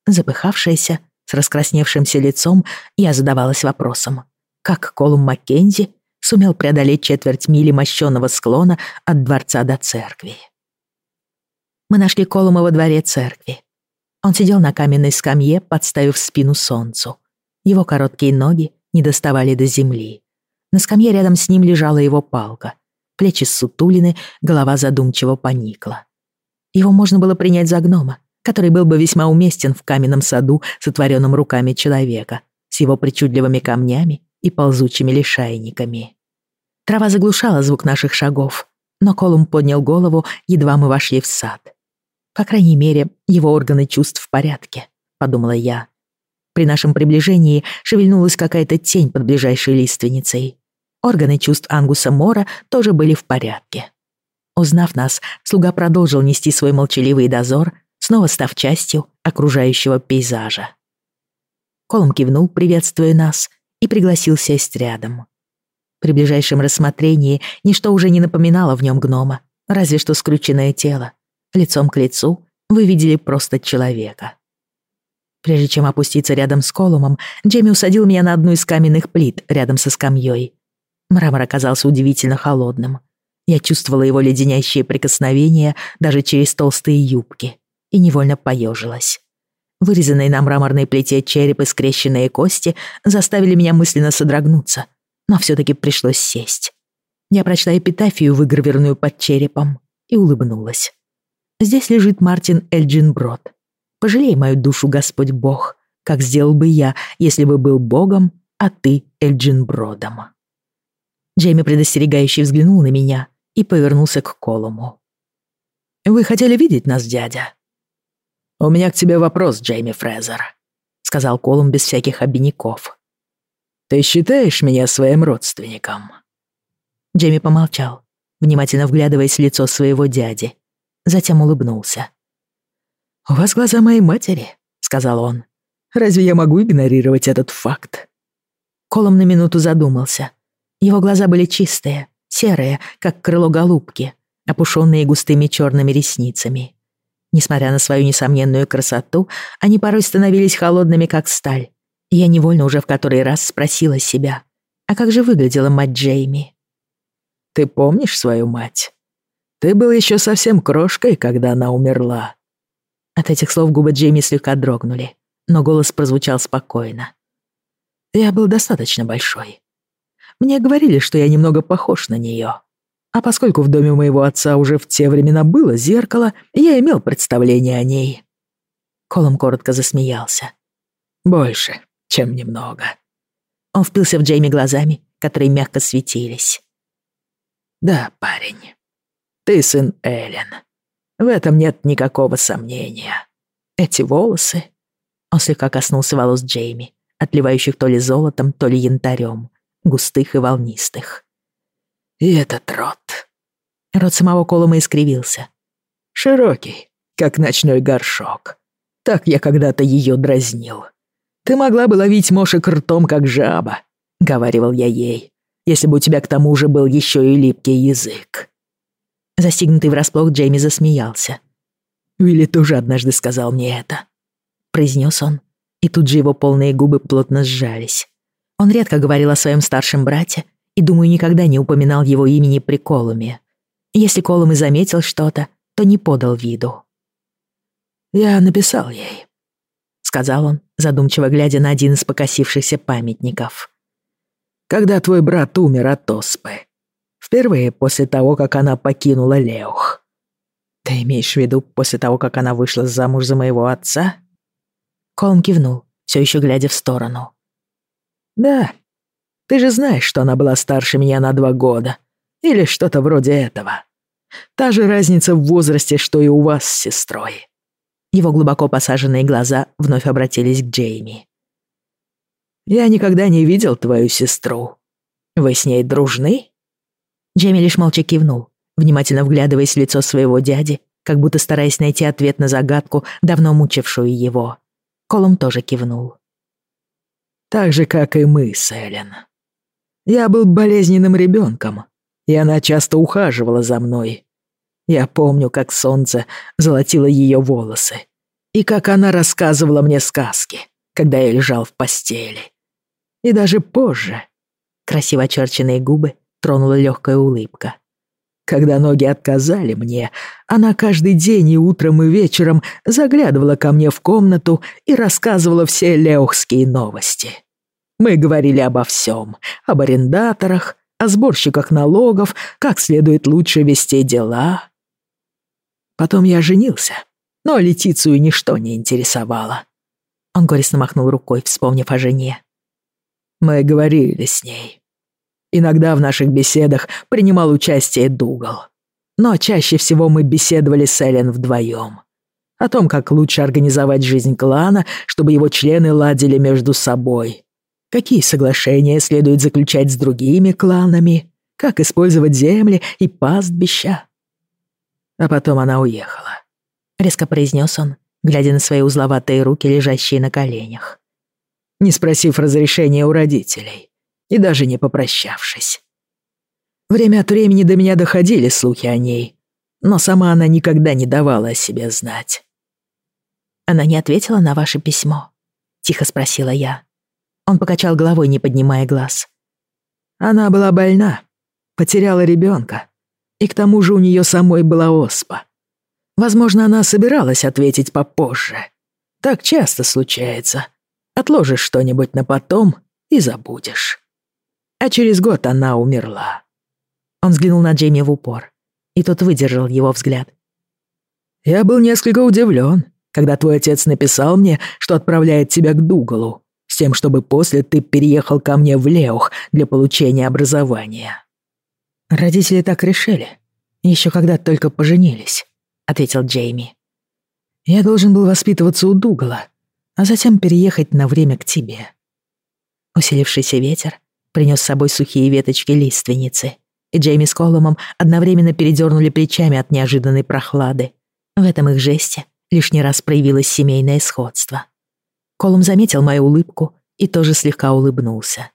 Запыхавшаяся, с раскрасневшимся лицом, я задавалась вопросом, как Колум Маккензи сумел преодолеть четверть мили мощенного склона от дворца до церкви. Мы нашли Колума во дворе церкви. Он сидел на каменной скамье, подставив спину солнцу. Его короткие ноги не доставали до земли. На скамье рядом с ним лежала его палка. Плечи ссутулины, голова задумчиво поникла. Его можно было принять за гнома, который был бы весьма уместен в каменном саду, сотворенном руками человека, с его причудливыми камнями и ползучими лишайниками. Трава заглушала звук наших шагов, но Колум поднял голову, едва мы вошли в сад. По крайней мере, его органы чувств в порядке, подумала я. При нашем приближении шевельнулась какая-то тень под ближайшей лиственницей. Органы чувств Ангуса Мора тоже были в порядке. Узнав нас, слуга продолжил нести свой молчаливый дозор, снова став частью окружающего пейзажа. Колм кивнул, приветствуя нас, и пригласил сесть рядом. При ближайшем рассмотрении ничто уже не напоминало в нем гнома, разве что скрюченное тело, лицом к лицу, вы видели просто человека. Прежде чем опуститься рядом с Колумом, Джейми усадил меня на одну из каменных плит рядом со скамьей. Мрамор оказался удивительно холодным. Я чувствовала его леденящее прикосновение даже через толстые юбки и невольно поежилась. Вырезанные на мраморной плите череп и скрещенные кости заставили меня мысленно содрогнуться, но все-таки пришлось сесть. Я прочла эпитафию, выгравированную под черепом, и улыбнулась. Здесь лежит Мартин Эльджин Брод. Пожалей мою душу, Господь Бог, как сделал бы я, если бы был Богом, а ты Эльджин Бродом. Джейми предостерегающе взглянул на меня и повернулся к Колому. «Вы хотели видеть нас, дядя?» «У меня к тебе вопрос, Джейми Фрезер», — сказал Колум без всяких обиняков. «Ты считаешь меня своим родственником?» Джейми помолчал, внимательно вглядываясь в лицо своего дяди, затем улыбнулся. «У вас глаза моей матери», — сказал он. «Разве я могу игнорировать этот факт?» Колом на минуту задумался. Его глаза были чистые, серые, как крыло голубки, опушенные густыми черными ресницами. Несмотря на свою несомненную красоту, они порой становились холодными, как сталь. И я невольно уже в который раз спросила себя, а как же выглядела мать Джейми? «Ты помнишь свою мать? Ты был еще совсем крошкой, когда она умерла». От этих слов губы Джейми слегка дрогнули, но голос прозвучал спокойно. «Я был достаточно большой. Мне говорили, что я немного похож на нее. А поскольку в доме моего отца уже в те времена было зеркало, я имел представление о ней». Колом коротко засмеялся. «Больше, чем немного». Он впился в Джейми глазами, которые мягко светились. «Да, парень, ты сын Эллен. В этом нет никакого сомнения. Эти волосы...» Он слегка коснулся волос Джейми, отливающих то ли золотом, то ли янтарем, густых и волнистых. «И этот рот...» Рот самого Колома искривился. «Широкий, как ночной горшок. Так я когда-то ее дразнил. Ты могла бы ловить мошек ртом, как жаба», — говаривал я ей, «если бы у тебя к тому же был еще и липкий язык». Застигнутый врасплох, Джейми засмеялся. «Вилли тоже однажды сказал мне это», — произнес он, и тут же его полные губы плотно сжались. Он редко говорил о своем старшем брате и, думаю, никогда не упоминал его имени при Колуме. Если Колум и заметил что-то, то не подал виду. «Я написал ей», — сказал он, задумчиво глядя на один из покосившихся памятников. «Когда твой брат умер от оспы, впервые после того, как она покинула Леух. Ты имеешь в виду после того, как она вышла замуж за моего отца?» Колм кивнул, все еще глядя в сторону. «Да, ты же знаешь, что она была старше меня на два года. Или что-то вроде этого. Та же разница в возрасте, что и у вас с сестрой. Его глубоко посаженные глаза вновь обратились к Джейми. «Я никогда не видел твою сестру. Вы с ней дружны?» Джейми лишь молча кивнул, внимательно вглядываясь в лицо своего дяди, как будто стараясь найти ответ на загадку, давно мучившую его. Колум тоже кивнул. «Так же, как и мы с. Я был болезненным ребенком, и она часто ухаживала за мной, я помню, как солнце золотило ее волосы. И как она рассказывала мне сказки, когда я лежал в постели. И даже позже. Красиво очерченные губы тронула легкая улыбка. Когда ноги отказали мне, она каждый день и утром, и вечером заглядывала ко мне в комнату и рассказывала все леохские новости. Мы говорили обо всем, об арендаторах, о сборщиках налогов, как следует лучше вести дела, Потом я женился, но Летицию ничто не интересовало. Он горестно махнул рукой, вспомнив о жене. Мы говорили с ней. Иногда в наших беседах принимал участие Дугал. Но чаще всего мы беседовали с Эллен вдвоем. О том, как лучше организовать жизнь клана, чтобы его члены ладили между собой. Какие соглашения следует заключать с другими кланами. Как использовать земли и пастбища. А потом она уехала. Резко произнес он, глядя на свои узловатые руки, лежащие на коленях. Не спросив разрешения у родителей и даже не попрощавшись. Время от времени до меня доходили слухи о ней, но сама она никогда не давала о себе знать. «Она не ответила на ваше письмо?» — тихо спросила я. Он покачал головой, не поднимая глаз. Она была больна, потеряла ребенка и к тому же у нее самой была оспа. Возможно, она собиралась ответить попозже. Так часто случается. Отложишь что-нибудь на потом и забудешь. А через год она умерла. Он взглянул на Джейми в упор, и тот выдержал его взгляд. «Я был несколько удивлен, когда твой отец написал мне, что отправляет тебя к Дугалу, тем, чтобы после ты переехал ко мне в Леух для получения образования. «Родители так решили. Еще когда только поженились», — ответил Джейми. «Я должен был воспитываться у Дугала, а затем переехать на время к тебе». Усилившийся ветер принес с собой сухие веточки лиственницы, и Джейми с Колумом одновременно передернули плечами от неожиданной прохлады. В этом их жесте лишний раз проявилось семейное сходство. Колум заметил мою улыбку и тоже слегка улыбнулся.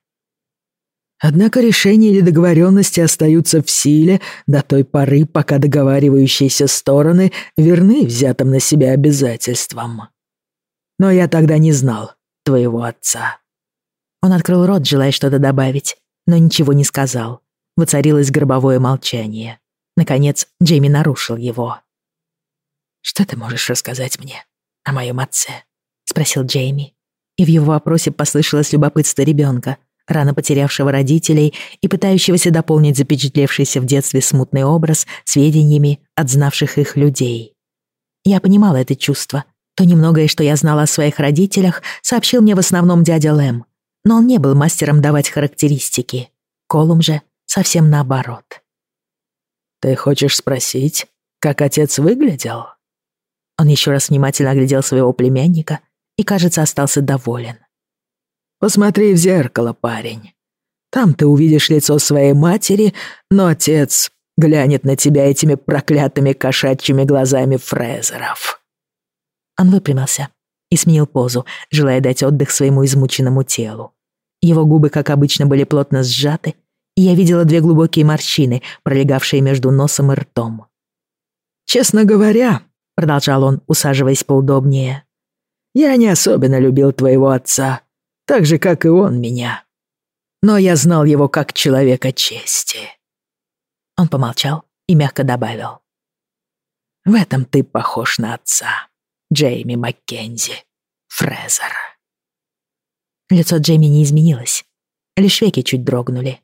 Однако решения или договоренности остаются в силе до той поры, пока договаривающиеся стороны верны взятым на себя обязательствам. Но я тогда не знал твоего отца». Он открыл рот, желая что-то добавить, но ничего не сказал. Воцарилось гробовое молчание. Наконец, Джейми нарушил его. «Что ты можешь рассказать мне о моем отце?» — спросил Джейми. И в его вопросе послышалось любопытство ребенка, рано потерявшего родителей и пытающегося дополнить запечатлевшийся в детстве смутный образ сведениями от знавших их людей. Я понимала это чувство. То немногое, что я знала о своих родителях, сообщил мне в основном дядя Лэм, но он не был мастером давать характеристики. Колум же совсем наоборот. «Ты хочешь спросить, как отец выглядел?» Он еще раз внимательно оглядел своего племянника и, кажется, остался доволен. Посмотри в зеркало, парень. Там ты увидишь лицо своей матери, но отец глянет на тебя этими проклятыми кошачьими глазами Фрезеров». Он выпрямился и сменил позу, желая дать отдых своему измученному телу. Его губы, как обычно, были плотно сжаты, и я видела две глубокие морщины, пролегавшие между носом и ртом. «Честно говоря», — продолжал он, усаживаясь поудобнее, «я не особенно любил твоего отца так же, как и он меня. Но я знал его как человека чести». Он помолчал и мягко добавил. «В этом ты похож на отца, Джейми Маккензи, Фрезер». Лицо Джейми не изменилось, лишь веки чуть дрогнули.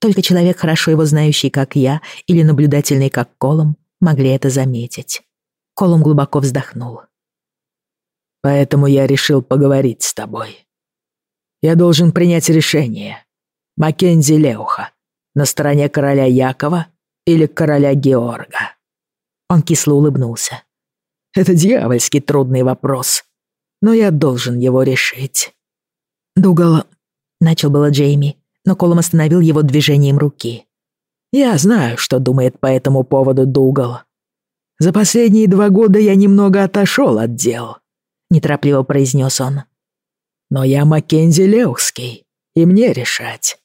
Только человек, хорошо его знающий, как я, или наблюдательный, как Колум, могли это заметить. Колум глубоко вздохнул. «Поэтому я решил поговорить с тобой. Я должен принять решение. Маккензи Леуха. На стороне короля Якова или короля Георга?» Он кисло улыбнулся. «Это дьявольски трудный вопрос, но я должен его решить». «Дугал...» — начал было Джейми, но Колом остановил его движением руки. «Я знаю, что думает по этому поводу Дугал. За последние два года я немного отошел от дел», — неторопливо произнес он. Но я Маккензи Леухский, и мне решать.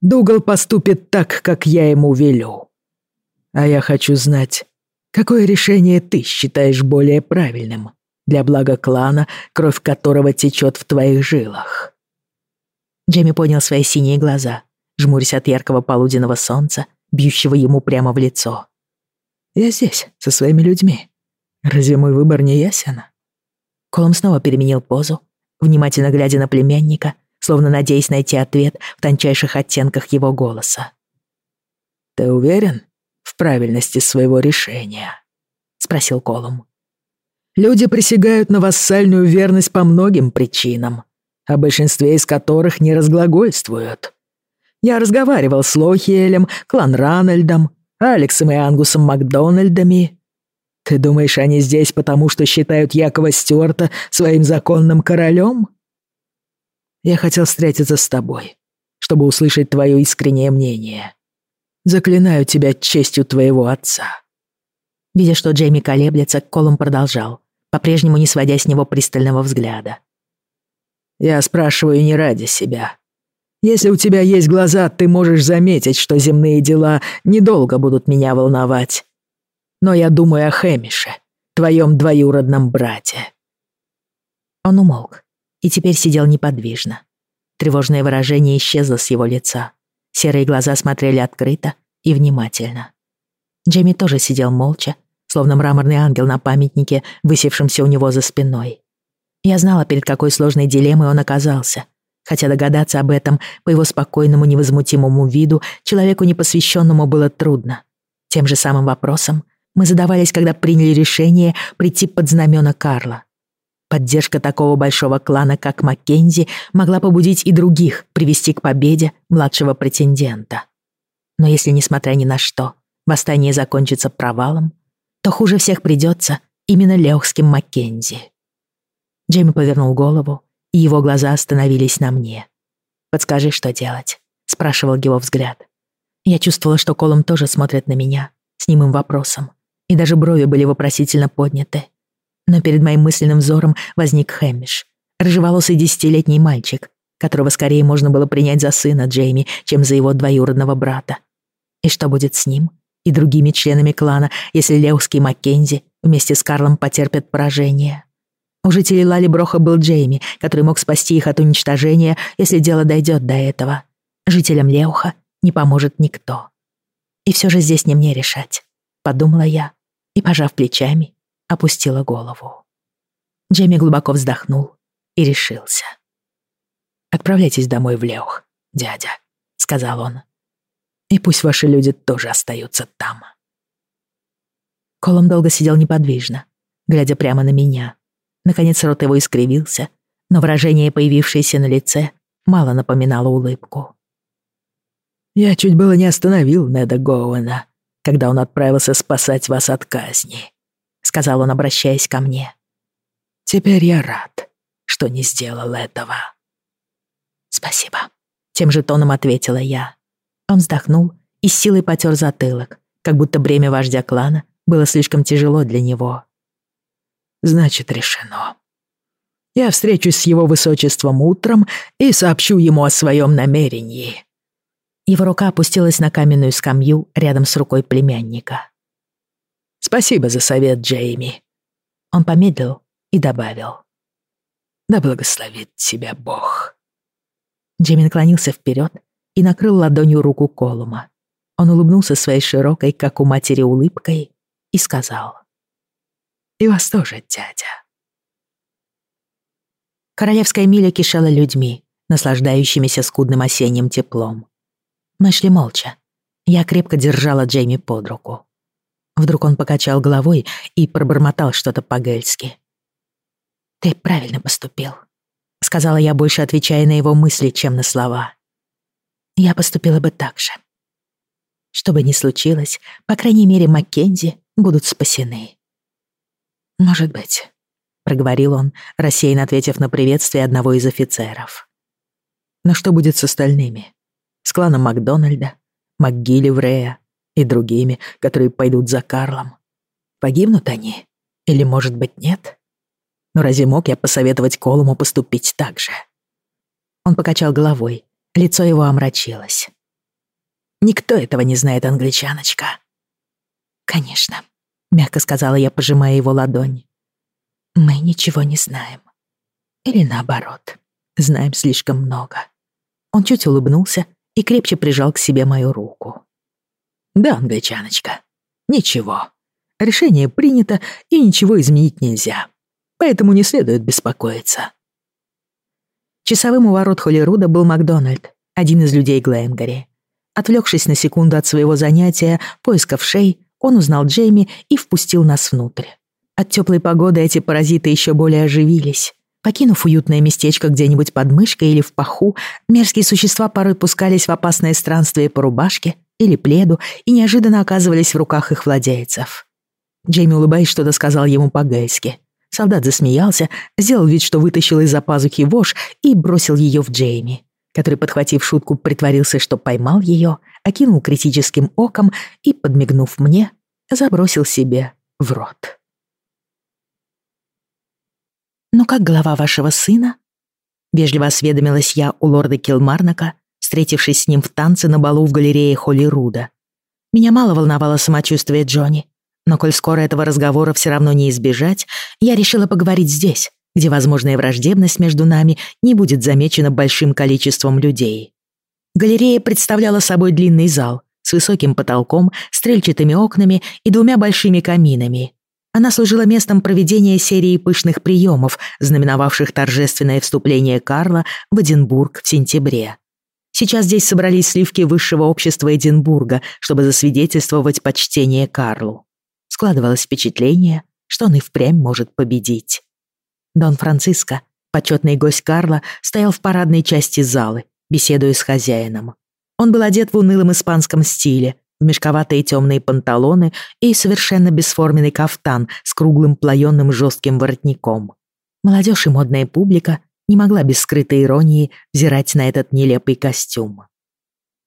Дугал поступит так, как я ему велю. А я хочу знать, какое решение ты считаешь более правильным для блага клана, кровь которого течет в твоих жилах?» Джейми поднял свои синие глаза, жмурясь от яркого полуденного солнца, бьющего ему прямо в лицо. «Я здесь, со своими людьми. Разве мой выбор не ясен?» Колом снова переменил позу, внимательно глядя на племянника, словно надеясь найти ответ в тончайших оттенках его голоса. «Ты уверен в правильности своего решения?» — спросил Колум. «Люди присягают на вассальную верность по многим причинам, о большинстве из которых не разглагольствуют. Я разговаривал с Лохиэлем, Клан Ранальдом, Алексом и Ангусом Макдональдами, ты думаешь, они здесь потому, что считают Якова Стюарта своим законным королем? Я хотел встретиться с тобой, чтобы услышать твое искреннее мнение. Заклинаю тебя честью твоего отца». Видя, что Джейми колеблется, Колум продолжал, по-прежнему не сводя с него пристального взгляда. «Я спрашиваю не ради себя. Если у тебя есть глаза, ты можешь заметить, что земные дела недолго будут меня волновать но я думаю о Хэмише, твоем двоюродном брате». Он умолк и теперь сидел неподвижно. Тревожное выражение исчезло с его лица. Серые глаза смотрели открыто и внимательно. Джейми тоже сидел молча, словно мраморный ангел на памятнике, высевшемся у него за спиной. Я знала, перед какой сложной дилеммой он оказался, хотя догадаться об этом по его спокойному невозмутимому виду человеку непосвященному было трудно. Тем же самым вопросом мы задавались, когда приняли решение прийти под знамена Карла. Поддержка такого большого клана, как Маккензи, могла побудить и других привести к победе младшего претендента. Но если, несмотря ни на что, восстание закончится провалом, то хуже всех придется именно легким Маккензи. Джейми повернул голову, и его глаза остановились на мне. «Подскажи, что делать?» — спрашивал его взгляд. Я чувствовала, что Колом тоже смотрит на меня с немым вопросом и даже брови были вопросительно подняты. Но перед моим мысленным взором возник Хэмиш, рыжеволосый десятилетний мальчик, которого скорее можно было принять за сына Джейми, чем за его двоюродного брата. И что будет с ним и другими членами клана, если Леуски и Маккензи вместе с Карлом потерпят поражение? У жителей Лали Броха был Джейми, который мог спасти их от уничтожения, если дело дойдет до этого. Жителям Леуха не поможет никто. И все же здесь не мне решать, подумала я и, пожав плечами, опустила голову. Джейми глубоко вздохнул и решился. «Отправляйтесь домой в Леух, дядя», — сказал он. «И пусть ваши люди тоже остаются там». Колом долго сидел неподвижно, глядя прямо на меня. Наконец рот его искривился, но выражение, появившееся на лице, мало напоминало улыбку. «Я чуть было не остановил Неда Гоуэна, когда он отправился спасать вас от казни», — сказал он, обращаясь ко мне. «Теперь я рад, что не сделал этого». «Спасибо», — тем же тоном ответила я. Он вздохнул и с силой потер затылок, как будто бремя вождя клана было слишком тяжело для него. «Значит, решено. Я встречусь с его высочеством утром и сообщу ему о своем намерении». Его рука опустилась на каменную скамью рядом с рукой племянника. «Спасибо за совет, Джейми». Он помедлил и добавил. «Да благословит тебя Бог». Джейми наклонился вперед и накрыл ладонью руку Колума. Он улыбнулся своей широкой, как у матери, улыбкой и сказал. «И вас тоже, дядя». Королевская миля кишела людьми, наслаждающимися скудным осенним теплом. Мы шли молча. Я крепко держала Джейми под руку. Вдруг он покачал головой и пробормотал что-то по-гельски. «Ты правильно поступил», — сказала я, больше отвечая на его мысли, чем на слова. «Я поступила бы так же. Что бы ни случилось, по крайней мере, Маккензи будут спасены». «Может быть», — проговорил он, рассеянно ответив на приветствие одного из офицеров. «Но что будет с остальными? С кланом Макдональда, МакГилли и другими, которые пойдут за Карлом? Погибнут они? Или, может быть, нет?» Но разве мог я посоветовать Колуму поступить так же? Он покачал головой, лицо его омрачилось. «Никто этого не знает, англичаночка». «Конечно», — мягко сказала я, пожимая его ладонь. «Мы ничего не знаем. Или наоборот, знаем слишком много». Он чуть улыбнулся и крепче прижал к себе мою руку. «Да, англичаночка, ничего. Решение принято, и ничего изменить нельзя поэтому не следует беспокоиться. Часовым у ворот Холлируда был Макдональд, один из людей Глэнгори. Отвлекшись на секунду от своего занятия, поисков шей, он узнал Джейми и впустил нас внутрь. От теплой погоды эти паразиты еще более оживились. Покинув уютное местечко где-нибудь под мышкой или в паху, мерзкие существа порой пускались в опасное странствие по рубашке или пледу и неожиданно оказывались в руках их владельцев. Джейми, улыбаясь, что-то сказал ему по-гайски. Солдат засмеялся, сделал вид, что вытащил из-за пазухи вож и бросил ее в Джейми, который, подхватив шутку, притворился, что поймал ее, окинул критическим оком и, подмигнув мне, забросил себе в рот. «Ну как голова вашего сына?» Вежливо осведомилась я у лорда Килмарнака, встретившись с ним в танце на балу в галерее Холли Руда. Меня мало волновало самочувствие Джонни, но коль скоро этого разговора все равно не избежать, я решила поговорить здесь, где возможная враждебность между нами не будет замечена большим количеством людей. Галерея представляла собой длинный зал с высоким потолком, стрельчатыми окнами и двумя большими каминами. Она служила местом проведения серии пышных приемов, знаменовавших торжественное вступление Карла в Эдинбург в сентябре. Сейчас здесь собрались сливки высшего общества Эдинбурга, чтобы засвидетельствовать почтение Карлу. Складывалось впечатление, что он и впрямь может победить. Дон Франциско, почетный гость Карла, стоял в парадной части залы, беседуя с хозяином. Он был одет в унылом испанском стиле, в мешковатые темные панталоны и совершенно бесформенный кафтан с круглым плаённым жестким воротником. Молодежь и модная публика не могла без скрытой иронии взирать на этот нелепый костюм.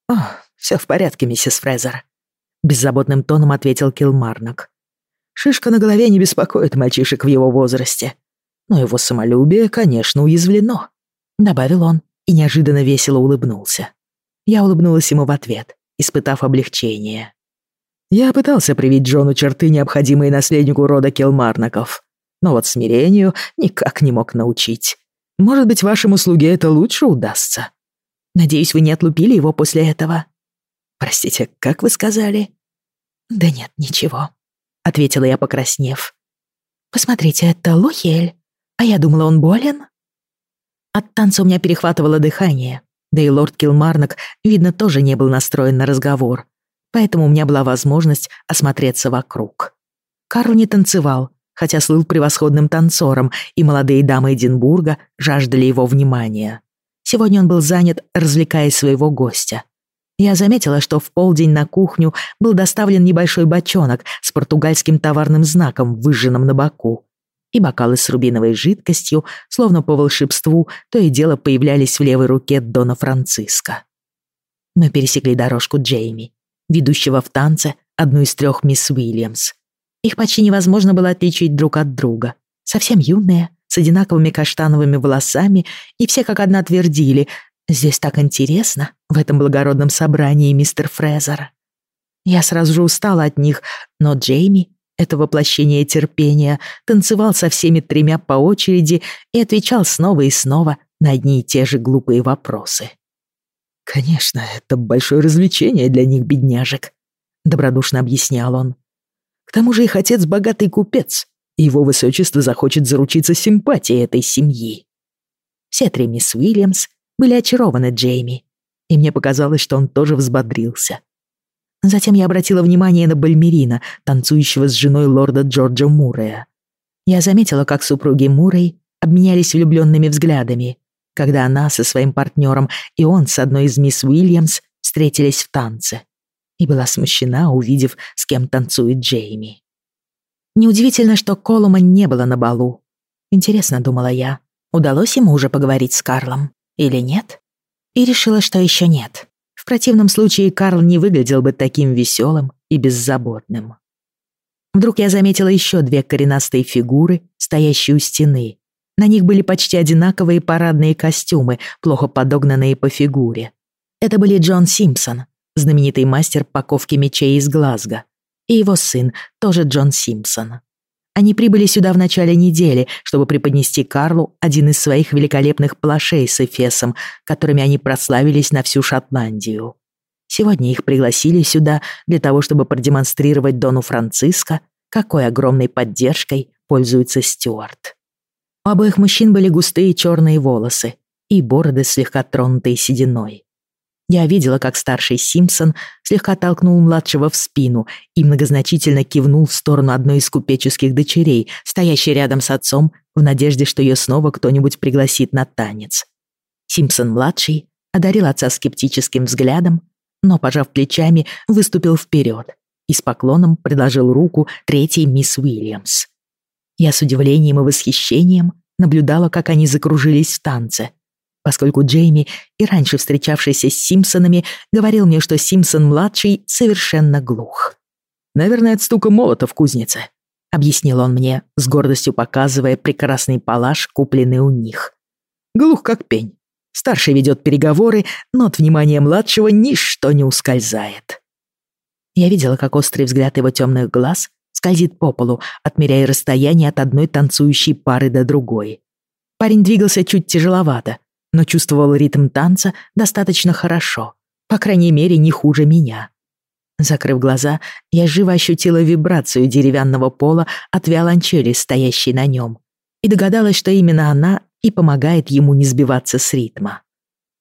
«О, все в порядке, миссис Фрезер», — беззаботным тоном ответил Килмарнок. Шишка на голове не беспокоит мальчишек в его возрасте. Но его самолюбие, конечно, уязвлено», — добавил он и неожиданно весело улыбнулся. Я улыбнулась ему в ответ, испытав облегчение. Я пытался привить Джону черты, необходимые наследнику рода Келмарнаков, но вот смирению никак не мог научить. Может быть, вашему слуге это лучше удастся. Надеюсь, вы не отлупили его после этого. Простите, как вы сказали? Да нет, ничего, ответила я, покраснев. Посмотрите, это Лохель. А я думала, он болен. От танца у меня перехватывало дыхание, да и лорд Килмарнок, видно, тоже не был настроен на разговор, поэтому у меня была возможность осмотреться вокруг. Карл не танцевал, хотя слыл превосходным танцором, и молодые дамы Эдинбурга жаждали его внимания. Сегодня он был занят, развлекая своего гостя. Я заметила, что в полдень на кухню был доставлен небольшой бочонок с португальским товарным знаком, выжженным на боку. И бокалы с рубиновой жидкостью, словно по волшебству, то и дело появлялись в левой руке Дона Франциско. Мы пересекли дорожку Джейми, ведущего в танце одну из трех мисс Уильямс. Их почти невозможно было отличить друг от друга. Совсем юные, с одинаковыми каштановыми волосами, и все как одна твердили «Здесь так интересно, в этом благородном собрании, мистер Фрезер». Я сразу же устала от них, но Джейми, это воплощение терпения, танцевал со всеми тремя по очереди и отвечал снова и снова на одни и те же глупые вопросы. «Конечно, это большое развлечение для них, бедняжек», — добродушно объяснял он. «К тому же их отец богатый купец, и его высочество захочет заручиться симпатией этой семьи». Все три мисс Уильямс были очарованы Джейми, и мне показалось, что он тоже взбодрился. Затем я обратила внимание на Бальмерина, танцующего с женой лорда Джорджа Муррея. Я заметила, как супруги Муррей обменялись влюбленными взглядами, когда она со своим партнером и он с одной из мисс Уильямс встретились в танце. И была смущена, увидев, с кем танцует Джейми. Неудивительно, что Колума не было на балу. Интересно, думала я, удалось ему уже поговорить с Карлом или нет? И решила, что еще нет. В противном случае Карл не выглядел бы таким веселым и беззаботным. Вдруг я заметила еще две коренастые фигуры, стоящие у стены, на них были почти одинаковые парадные костюмы, плохо подогнанные по фигуре. Это были Джон Симпсон, знаменитый мастер паковки мечей из Глазго, и его сын, тоже Джон Симпсон. Они прибыли сюда в начале недели, чтобы преподнести Карлу один из своих великолепных плашей с эфесом, которыми они прославились на всю Шотландию. Сегодня их пригласили сюда для того, чтобы продемонстрировать Дону Франциско, какой огромной поддержкой пользуется Стюарт. У обоих мужчин были густые черные волосы и бороды, слегка тронутые сединой. Я видела, как старший Симпсон слегка толкнул младшего в спину и многозначительно кивнул в сторону одной из купеческих дочерей, стоящей рядом с отцом, в надежде, что ее снова кто-нибудь пригласит на танец. Симпсон-младший одарил отца скептическим взглядом, но, пожав плечами, выступил вперед и с поклоном предложил руку третьей мисс Уильямс. Я с удивлением и восхищением наблюдала, как они закружились в танце, поскольку Джейми, и раньше встречавшийся с Симпсонами, говорил мне, что Симпсон-младший совершенно глух. «Наверное, от стука молота в кузнице», — объяснил он мне, с гордостью показывая прекрасный палаш, купленный у них. «Глух как пень. Старший ведет переговоры, но от внимания младшего ничто не ускользает». Я видела, как острый взгляд его темных глаз скользит по полу, отмеряя расстояние от одной танцующей пары до другой. Парень двигался чуть тяжеловато, но чувствовал ритм танца достаточно хорошо, по крайней мере, не хуже меня. Закрыв глаза, я живо ощутила вибрацию деревянного пола от виолончели, стоящей на нем, и догадалась, что именно она и помогает ему не сбиваться с ритма.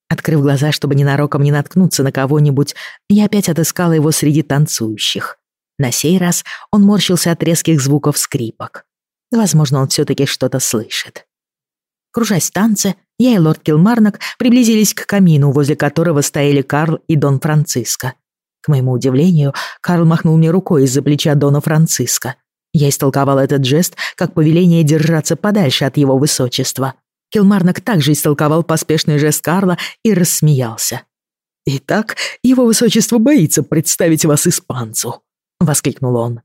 Открыв глаза, чтобы ненароком не наткнуться на кого-нибудь, я опять отыскала его среди танцующих. На сей раз он морщился от резких звуков скрипок. Возможно, он все-таки что-то слышит. Кружась танце, я и лорд Килмарнок приблизились к камину, возле которого стояли Карл и Дон Франциско. К моему удивлению, Карл махнул мне рукой из-за плеча Дона Франциско. Я истолковал этот жест как повеление держаться подальше от его высочества. Килмарнок также истолковал поспешный жест Карла и рассмеялся. «Итак, его высочество боится представить вас испанцу», — воскликнул он.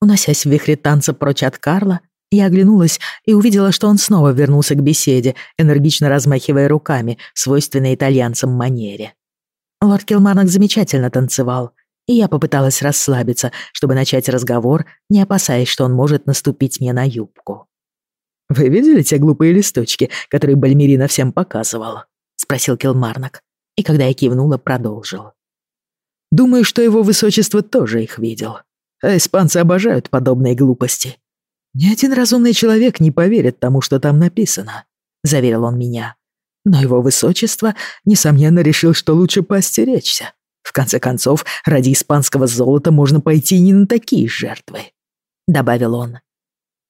Уносясь в вихре танца прочь от Карла, Я оглянулась и увидела, что он снова вернулся к беседе, энергично размахивая руками свойственной итальянцам манере. Лорд Килмарнок замечательно танцевал, и я попыталась расслабиться, чтобы начать разговор, не опасаясь, что он может наступить мне на юбку. «Вы видели те глупые листочки, которые Бальмерина всем показывал?» — спросил Килмарнок, и когда я кивнула, продолжил. «Думаю, что его высочество тоже их видел. А испанцы обожают подобные глупости. Ни один разумный человек не поверит тому, что там написано», — заверил он меня. Но его высочество, несомненно, решил, что лучше поостеречься. В конце концов, ради испанского золота можно пойти не на такие жертвы», — добавил он.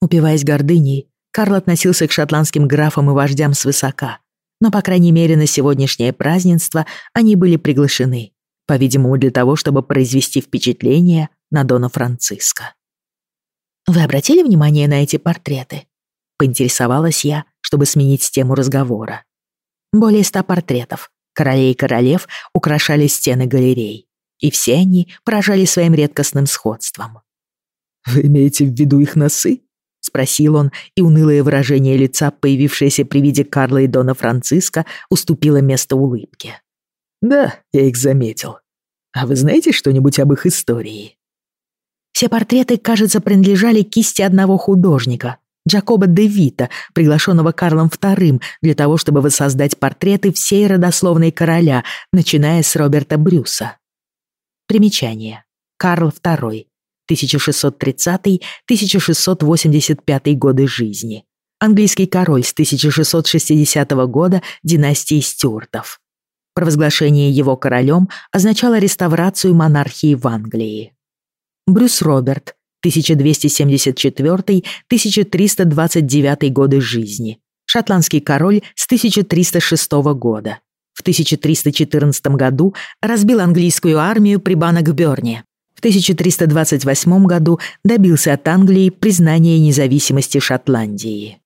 Упиваясь гордыней, Карл относился к шотландским графам и вождям свысока, но, по крайней мере, на сегодняшнее празднество они были приглашены, по-видимому, для того, чтобы произвести впечатление на Дона Франциско. «Вы обратили внимание на эти портреты?» — поинтересовалась я, чтобы сменить тему разговора. Более ста портретов, королей и королев украшали стены галерей, и все они поражали своим редкостным сходством. «Вы имеете в виду их носы?» — спросил он, и унылое выражение лица, появившееся при виде Карла и Дона Франциска, уступило место улыбке. «Да, я их заметил. А вы знаете что-нибудь об их истории?» Все портреты, кажется, принадлежали кисти одного художника, Джакоба де Вита, приглашенного Карлом II для того, чтобы воссоздать портреты всей родословной короля, начиная с Роберта Брюса. Примечание. Карл II, 1630-1685 годы жизни. Английский король с 1660 года династии Стюартов. Провозглашение его королем означало реставрацию монархии в Англии. Брюс Роберт, 1274-1329 годы жизни. Шотландский король с 1306 года. В 1314 году разбил английскую армию при Баннокбёрне. В 1328 году добился от Англии признания независимости Шотландии.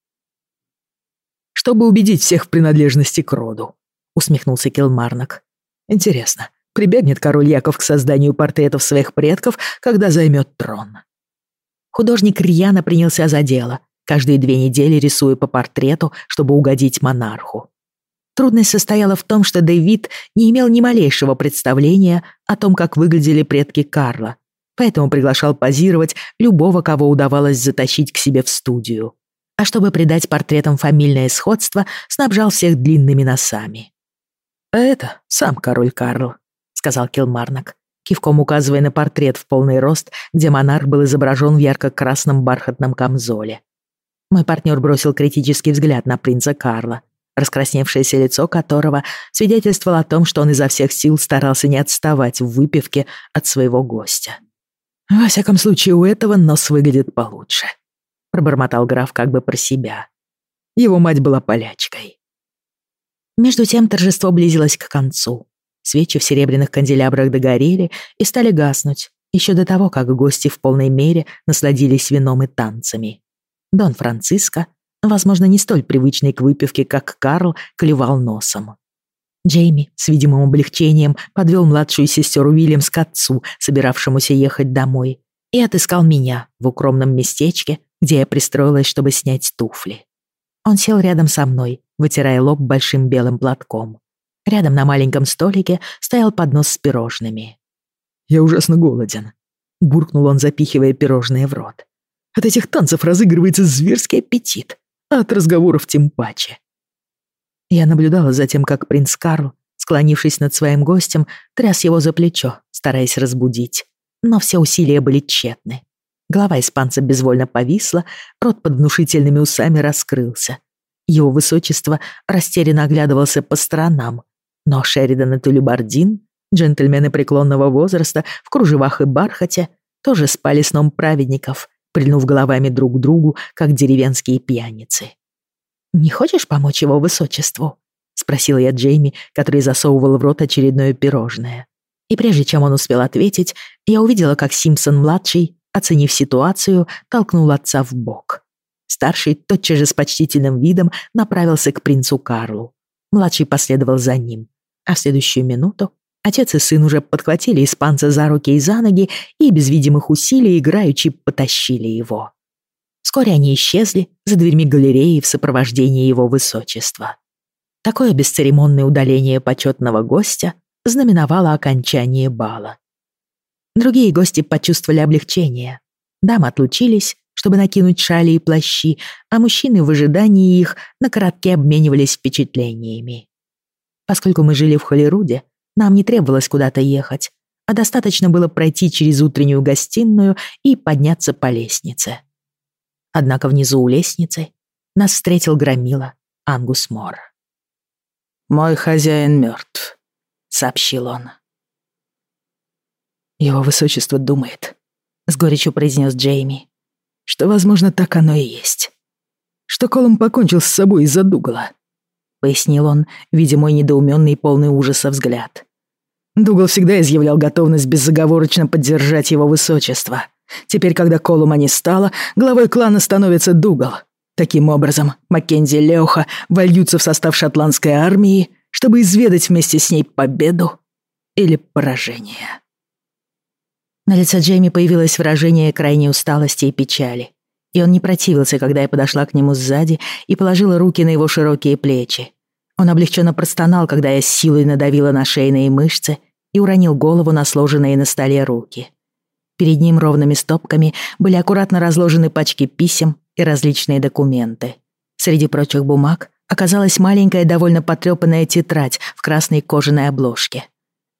«Чтобы убедить всех в принадлежности к роду», — усмехнулся Килмарнок. «Интересно, прибегнет король Яков к созданию портретов своих предков, когда займет трон?» Художник рьяно принялся за дело, каждые две недели рисуя по портрету, чтобы угодить монарху. Трудность состояла в том, что Дэвид не имел ни малейшего представления о том, как выглядели предки Карла, поэтому приглашал позировать любого, кого удавалось затащить к себе в студию. А чтобы придать портретам фамильное сходство, снабжал всех длинными носами. «А это сам король Карл», — сказал Килмарнок, кивком указывая на портрет в полный рост, где монарх был изображен в ярко-красном бархатном камзоле. Мой партнер бросил критический взгляд на принца Карла, раскрасневшееся лицо которого свидетельствовало о том, что он изо всех сил старался не отставать в выпивке от своего гостя. «Во всяком случае, у этого нос выглядит получше», — пробормотал граф как бы про себя. Его мать была полячкой. Между тем торжество близилось к концу. Свечи в серебряных канделябрах догорели и стали гаснуть, еще до того, как гости в полной мере насладились вином и танцами. Дон Франциско возможно, не столь привычный к выпивке, как Карл, клевал носом. Джейми с видимым облегчением подвел младшую сестеру Уильямс к отцу, собиравшемуся ехать домой, и отыскал меня в укромном местечке, где я пристроилась, чтобы снять туфли. Он сел рядом со мной, вытирая лоб большим белым платком. Рядом на маленьком столике стоял поднос с пирожными. «Я ужасно голоден», — буркнул он, запихивая пирожные в рот. «От этих танцев разыгрывается зверский аппетит а от разговоров тем паче. Я наблюдала за тем, как принц Карл, склонившись над своим гостем, тряс его за плечо, стараясь разбудить. Но все усилия были тщетны. Голова испанца безвольно повисла, рот под внушительными усами раскрылся. Его высочество растерянно оглядывался по сторонам, но Шеридан и Тулюбардин, джентльмены преклонного возраста, в кружевах и бархате, тоже спали сном праведников, прильнув головами друг к другу, как деревенские пьяницы. «Не хочешь помочь его высочеству?» — спросила я Джейми, который засовывал в рот очередное пирожное. И прежде чем он успел ответить, я увидела, как Симпсон-младший, оценив ситуацию, толкнул отца в бок. Старший тотчас же с почтительным видом направился к принцу Карлу. Младший последовал за ним, а в следующую минуту Отец и сын уже подхватили испанца за руки и за ноги и без видимых усилий играючи потащили его. Вскоре они исчезли за дверьми галереи в сопровождении его высочества. Такое бесцеремонное удаление почетного гостя знаменовало окончание бала. Другие гости почувствовали облегчение. Дамы отлучились, чтобы накинуть шали и плащи, а мужчины в ожидании их на коротке обменивались впечатлениями. Поскольку мы жили в Холлируде, нам не требовалось куда-то ехать, а достаточно было пройти через утреннюю гостиную и подняться по лестнице. Однако внизу у лестницы нас встретил громила Ангус Мор. «Мой хозяин мертв», — сообщил он. «Его высочество думает», — с горечью произнес Джейми, «что, возможно, так оно и есть. Что Колум покончил с собой из-за Дугала», — пояснил он, видя мой недоуменный полный ужаса взгляд. Дугал всегда изъявлял готовность безоговорочно поддержать его высочество. Теперь, когда Колума не стало, главой клана становится Дугал. Таким образом, Маккензи и Леоха вольются в состав шотландской армии, чтобы изведать вместе с ней победу или поражение. На лице Джейми появилось выражение крайней усталости и печали, и он не противился, когда я подошла к нему сзади и положила руки на его широкие плечи. Он облегченно простонал, когда я с силой надавила на шейные мышцы и уронил голову на сложенные на столе руки. Перед ним ровными стопками были аккуратно разложены пачки писем и различные документы. Среди прочих бумаг оказалась маленькая довольно потрёпанная тетрадь в красной кожаной обложке.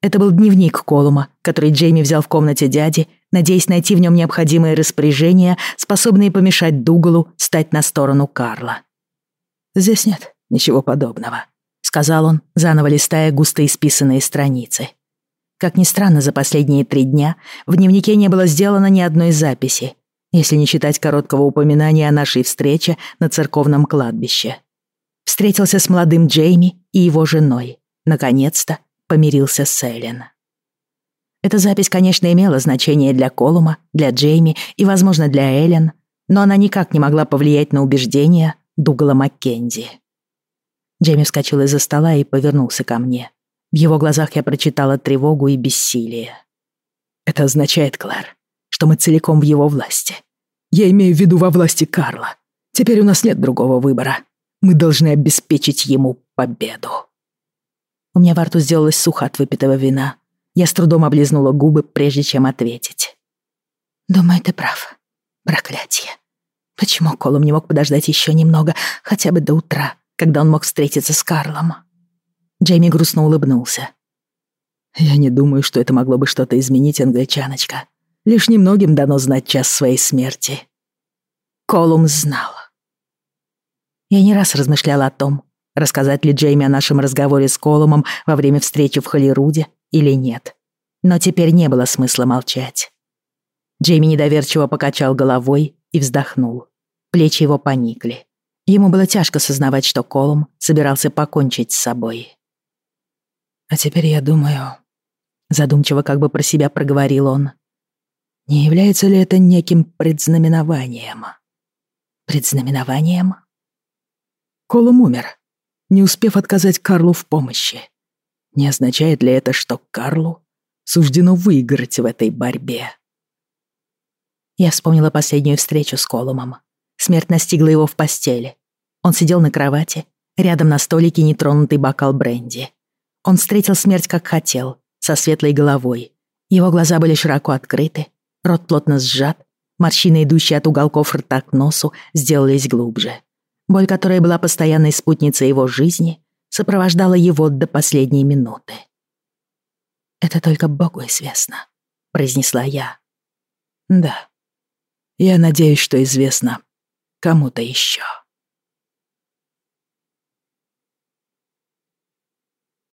Это был дневник Колума, который Джейми взял в комнате дяди, надеясь найти в нем необходимые распоряжения, способные помешать Дугалу стать на сторону Карла. «Здесь нет ничего подобного», сказал он, заново листая густо исписанные страницы. Как ни странно, за последние три дня в дневнике не было сделано ни одной записи, если не считать короткого упоминания о нашей встрече на церковном кладбище. Встретился с молодым Джейми и его женой. Наконец-то помирился с Эллен. Эта запись, конечно, имела значение для Колума, для Джейми и, возможно, для Эллен, но она никак не могла повлиять на убеждения Дугала Маккензи. Джейми вскочил из-за стола и повернулся ко мне. В его глазах я прочитала тревогу и бессилие. «Это означает, Клэр, что мы целиком в его власти. Я имею в виду во власти Карла. Теперь у нас нет другого выбора. Мы должны обеспечить ему победу». У меня во рту сделалось сухо от выпитого вина. Я с трудом облизнула губы, прежде чем ответить. «Думаю, ты прав. Проклятие. Почему Колум не мог подождать еще немного, хотя бы до утра?» когда он мог встретиться с Карлом. Джейми грустно улыбнулся. «Я не думаю, что это могло бы что-то изменить, англичаночка. Лишь немногим дано знать час своей смерти». Колум знал. Я не раз размышляла о том, рассказать ли Джейми о нашем разговоре с Колумом во время встречи в Холлируде или нет. Но теперь не было смысла молчать. Джейми недоверчиво покачал головой и вздохнул. Плечи его поникли. Ему было тяжко сознавать, что Колум собирался покончить с собой. «А теперь я думаю...» Задумчиво как бы про себя проговорил он. «Не является ли это неким предзнаменованием?» «Предзнаменованием?» Колум умер, не успев отказать Карлу в помощи. Не означает ли это, что Карлу суждено выиграть в этой борьбе? Я вспомнила последнюю встречу с Колумом. Смерть настигла его в постели. Он сидел на кровати, рядом на столике нетронутый бокал бренди. Он встретил смерть как хотел, со светлой головой. Его глаза были широко открыты, рот плотно сжат, морщины, идущие от уголков рта к носу, сделались глубже. Боль, которая была постоянной спутницей его жизни, сопровождала его до последней минуты. «Это только Богу известно», — произнесла я. «Да, я надеюсь, что известно кому-то еще.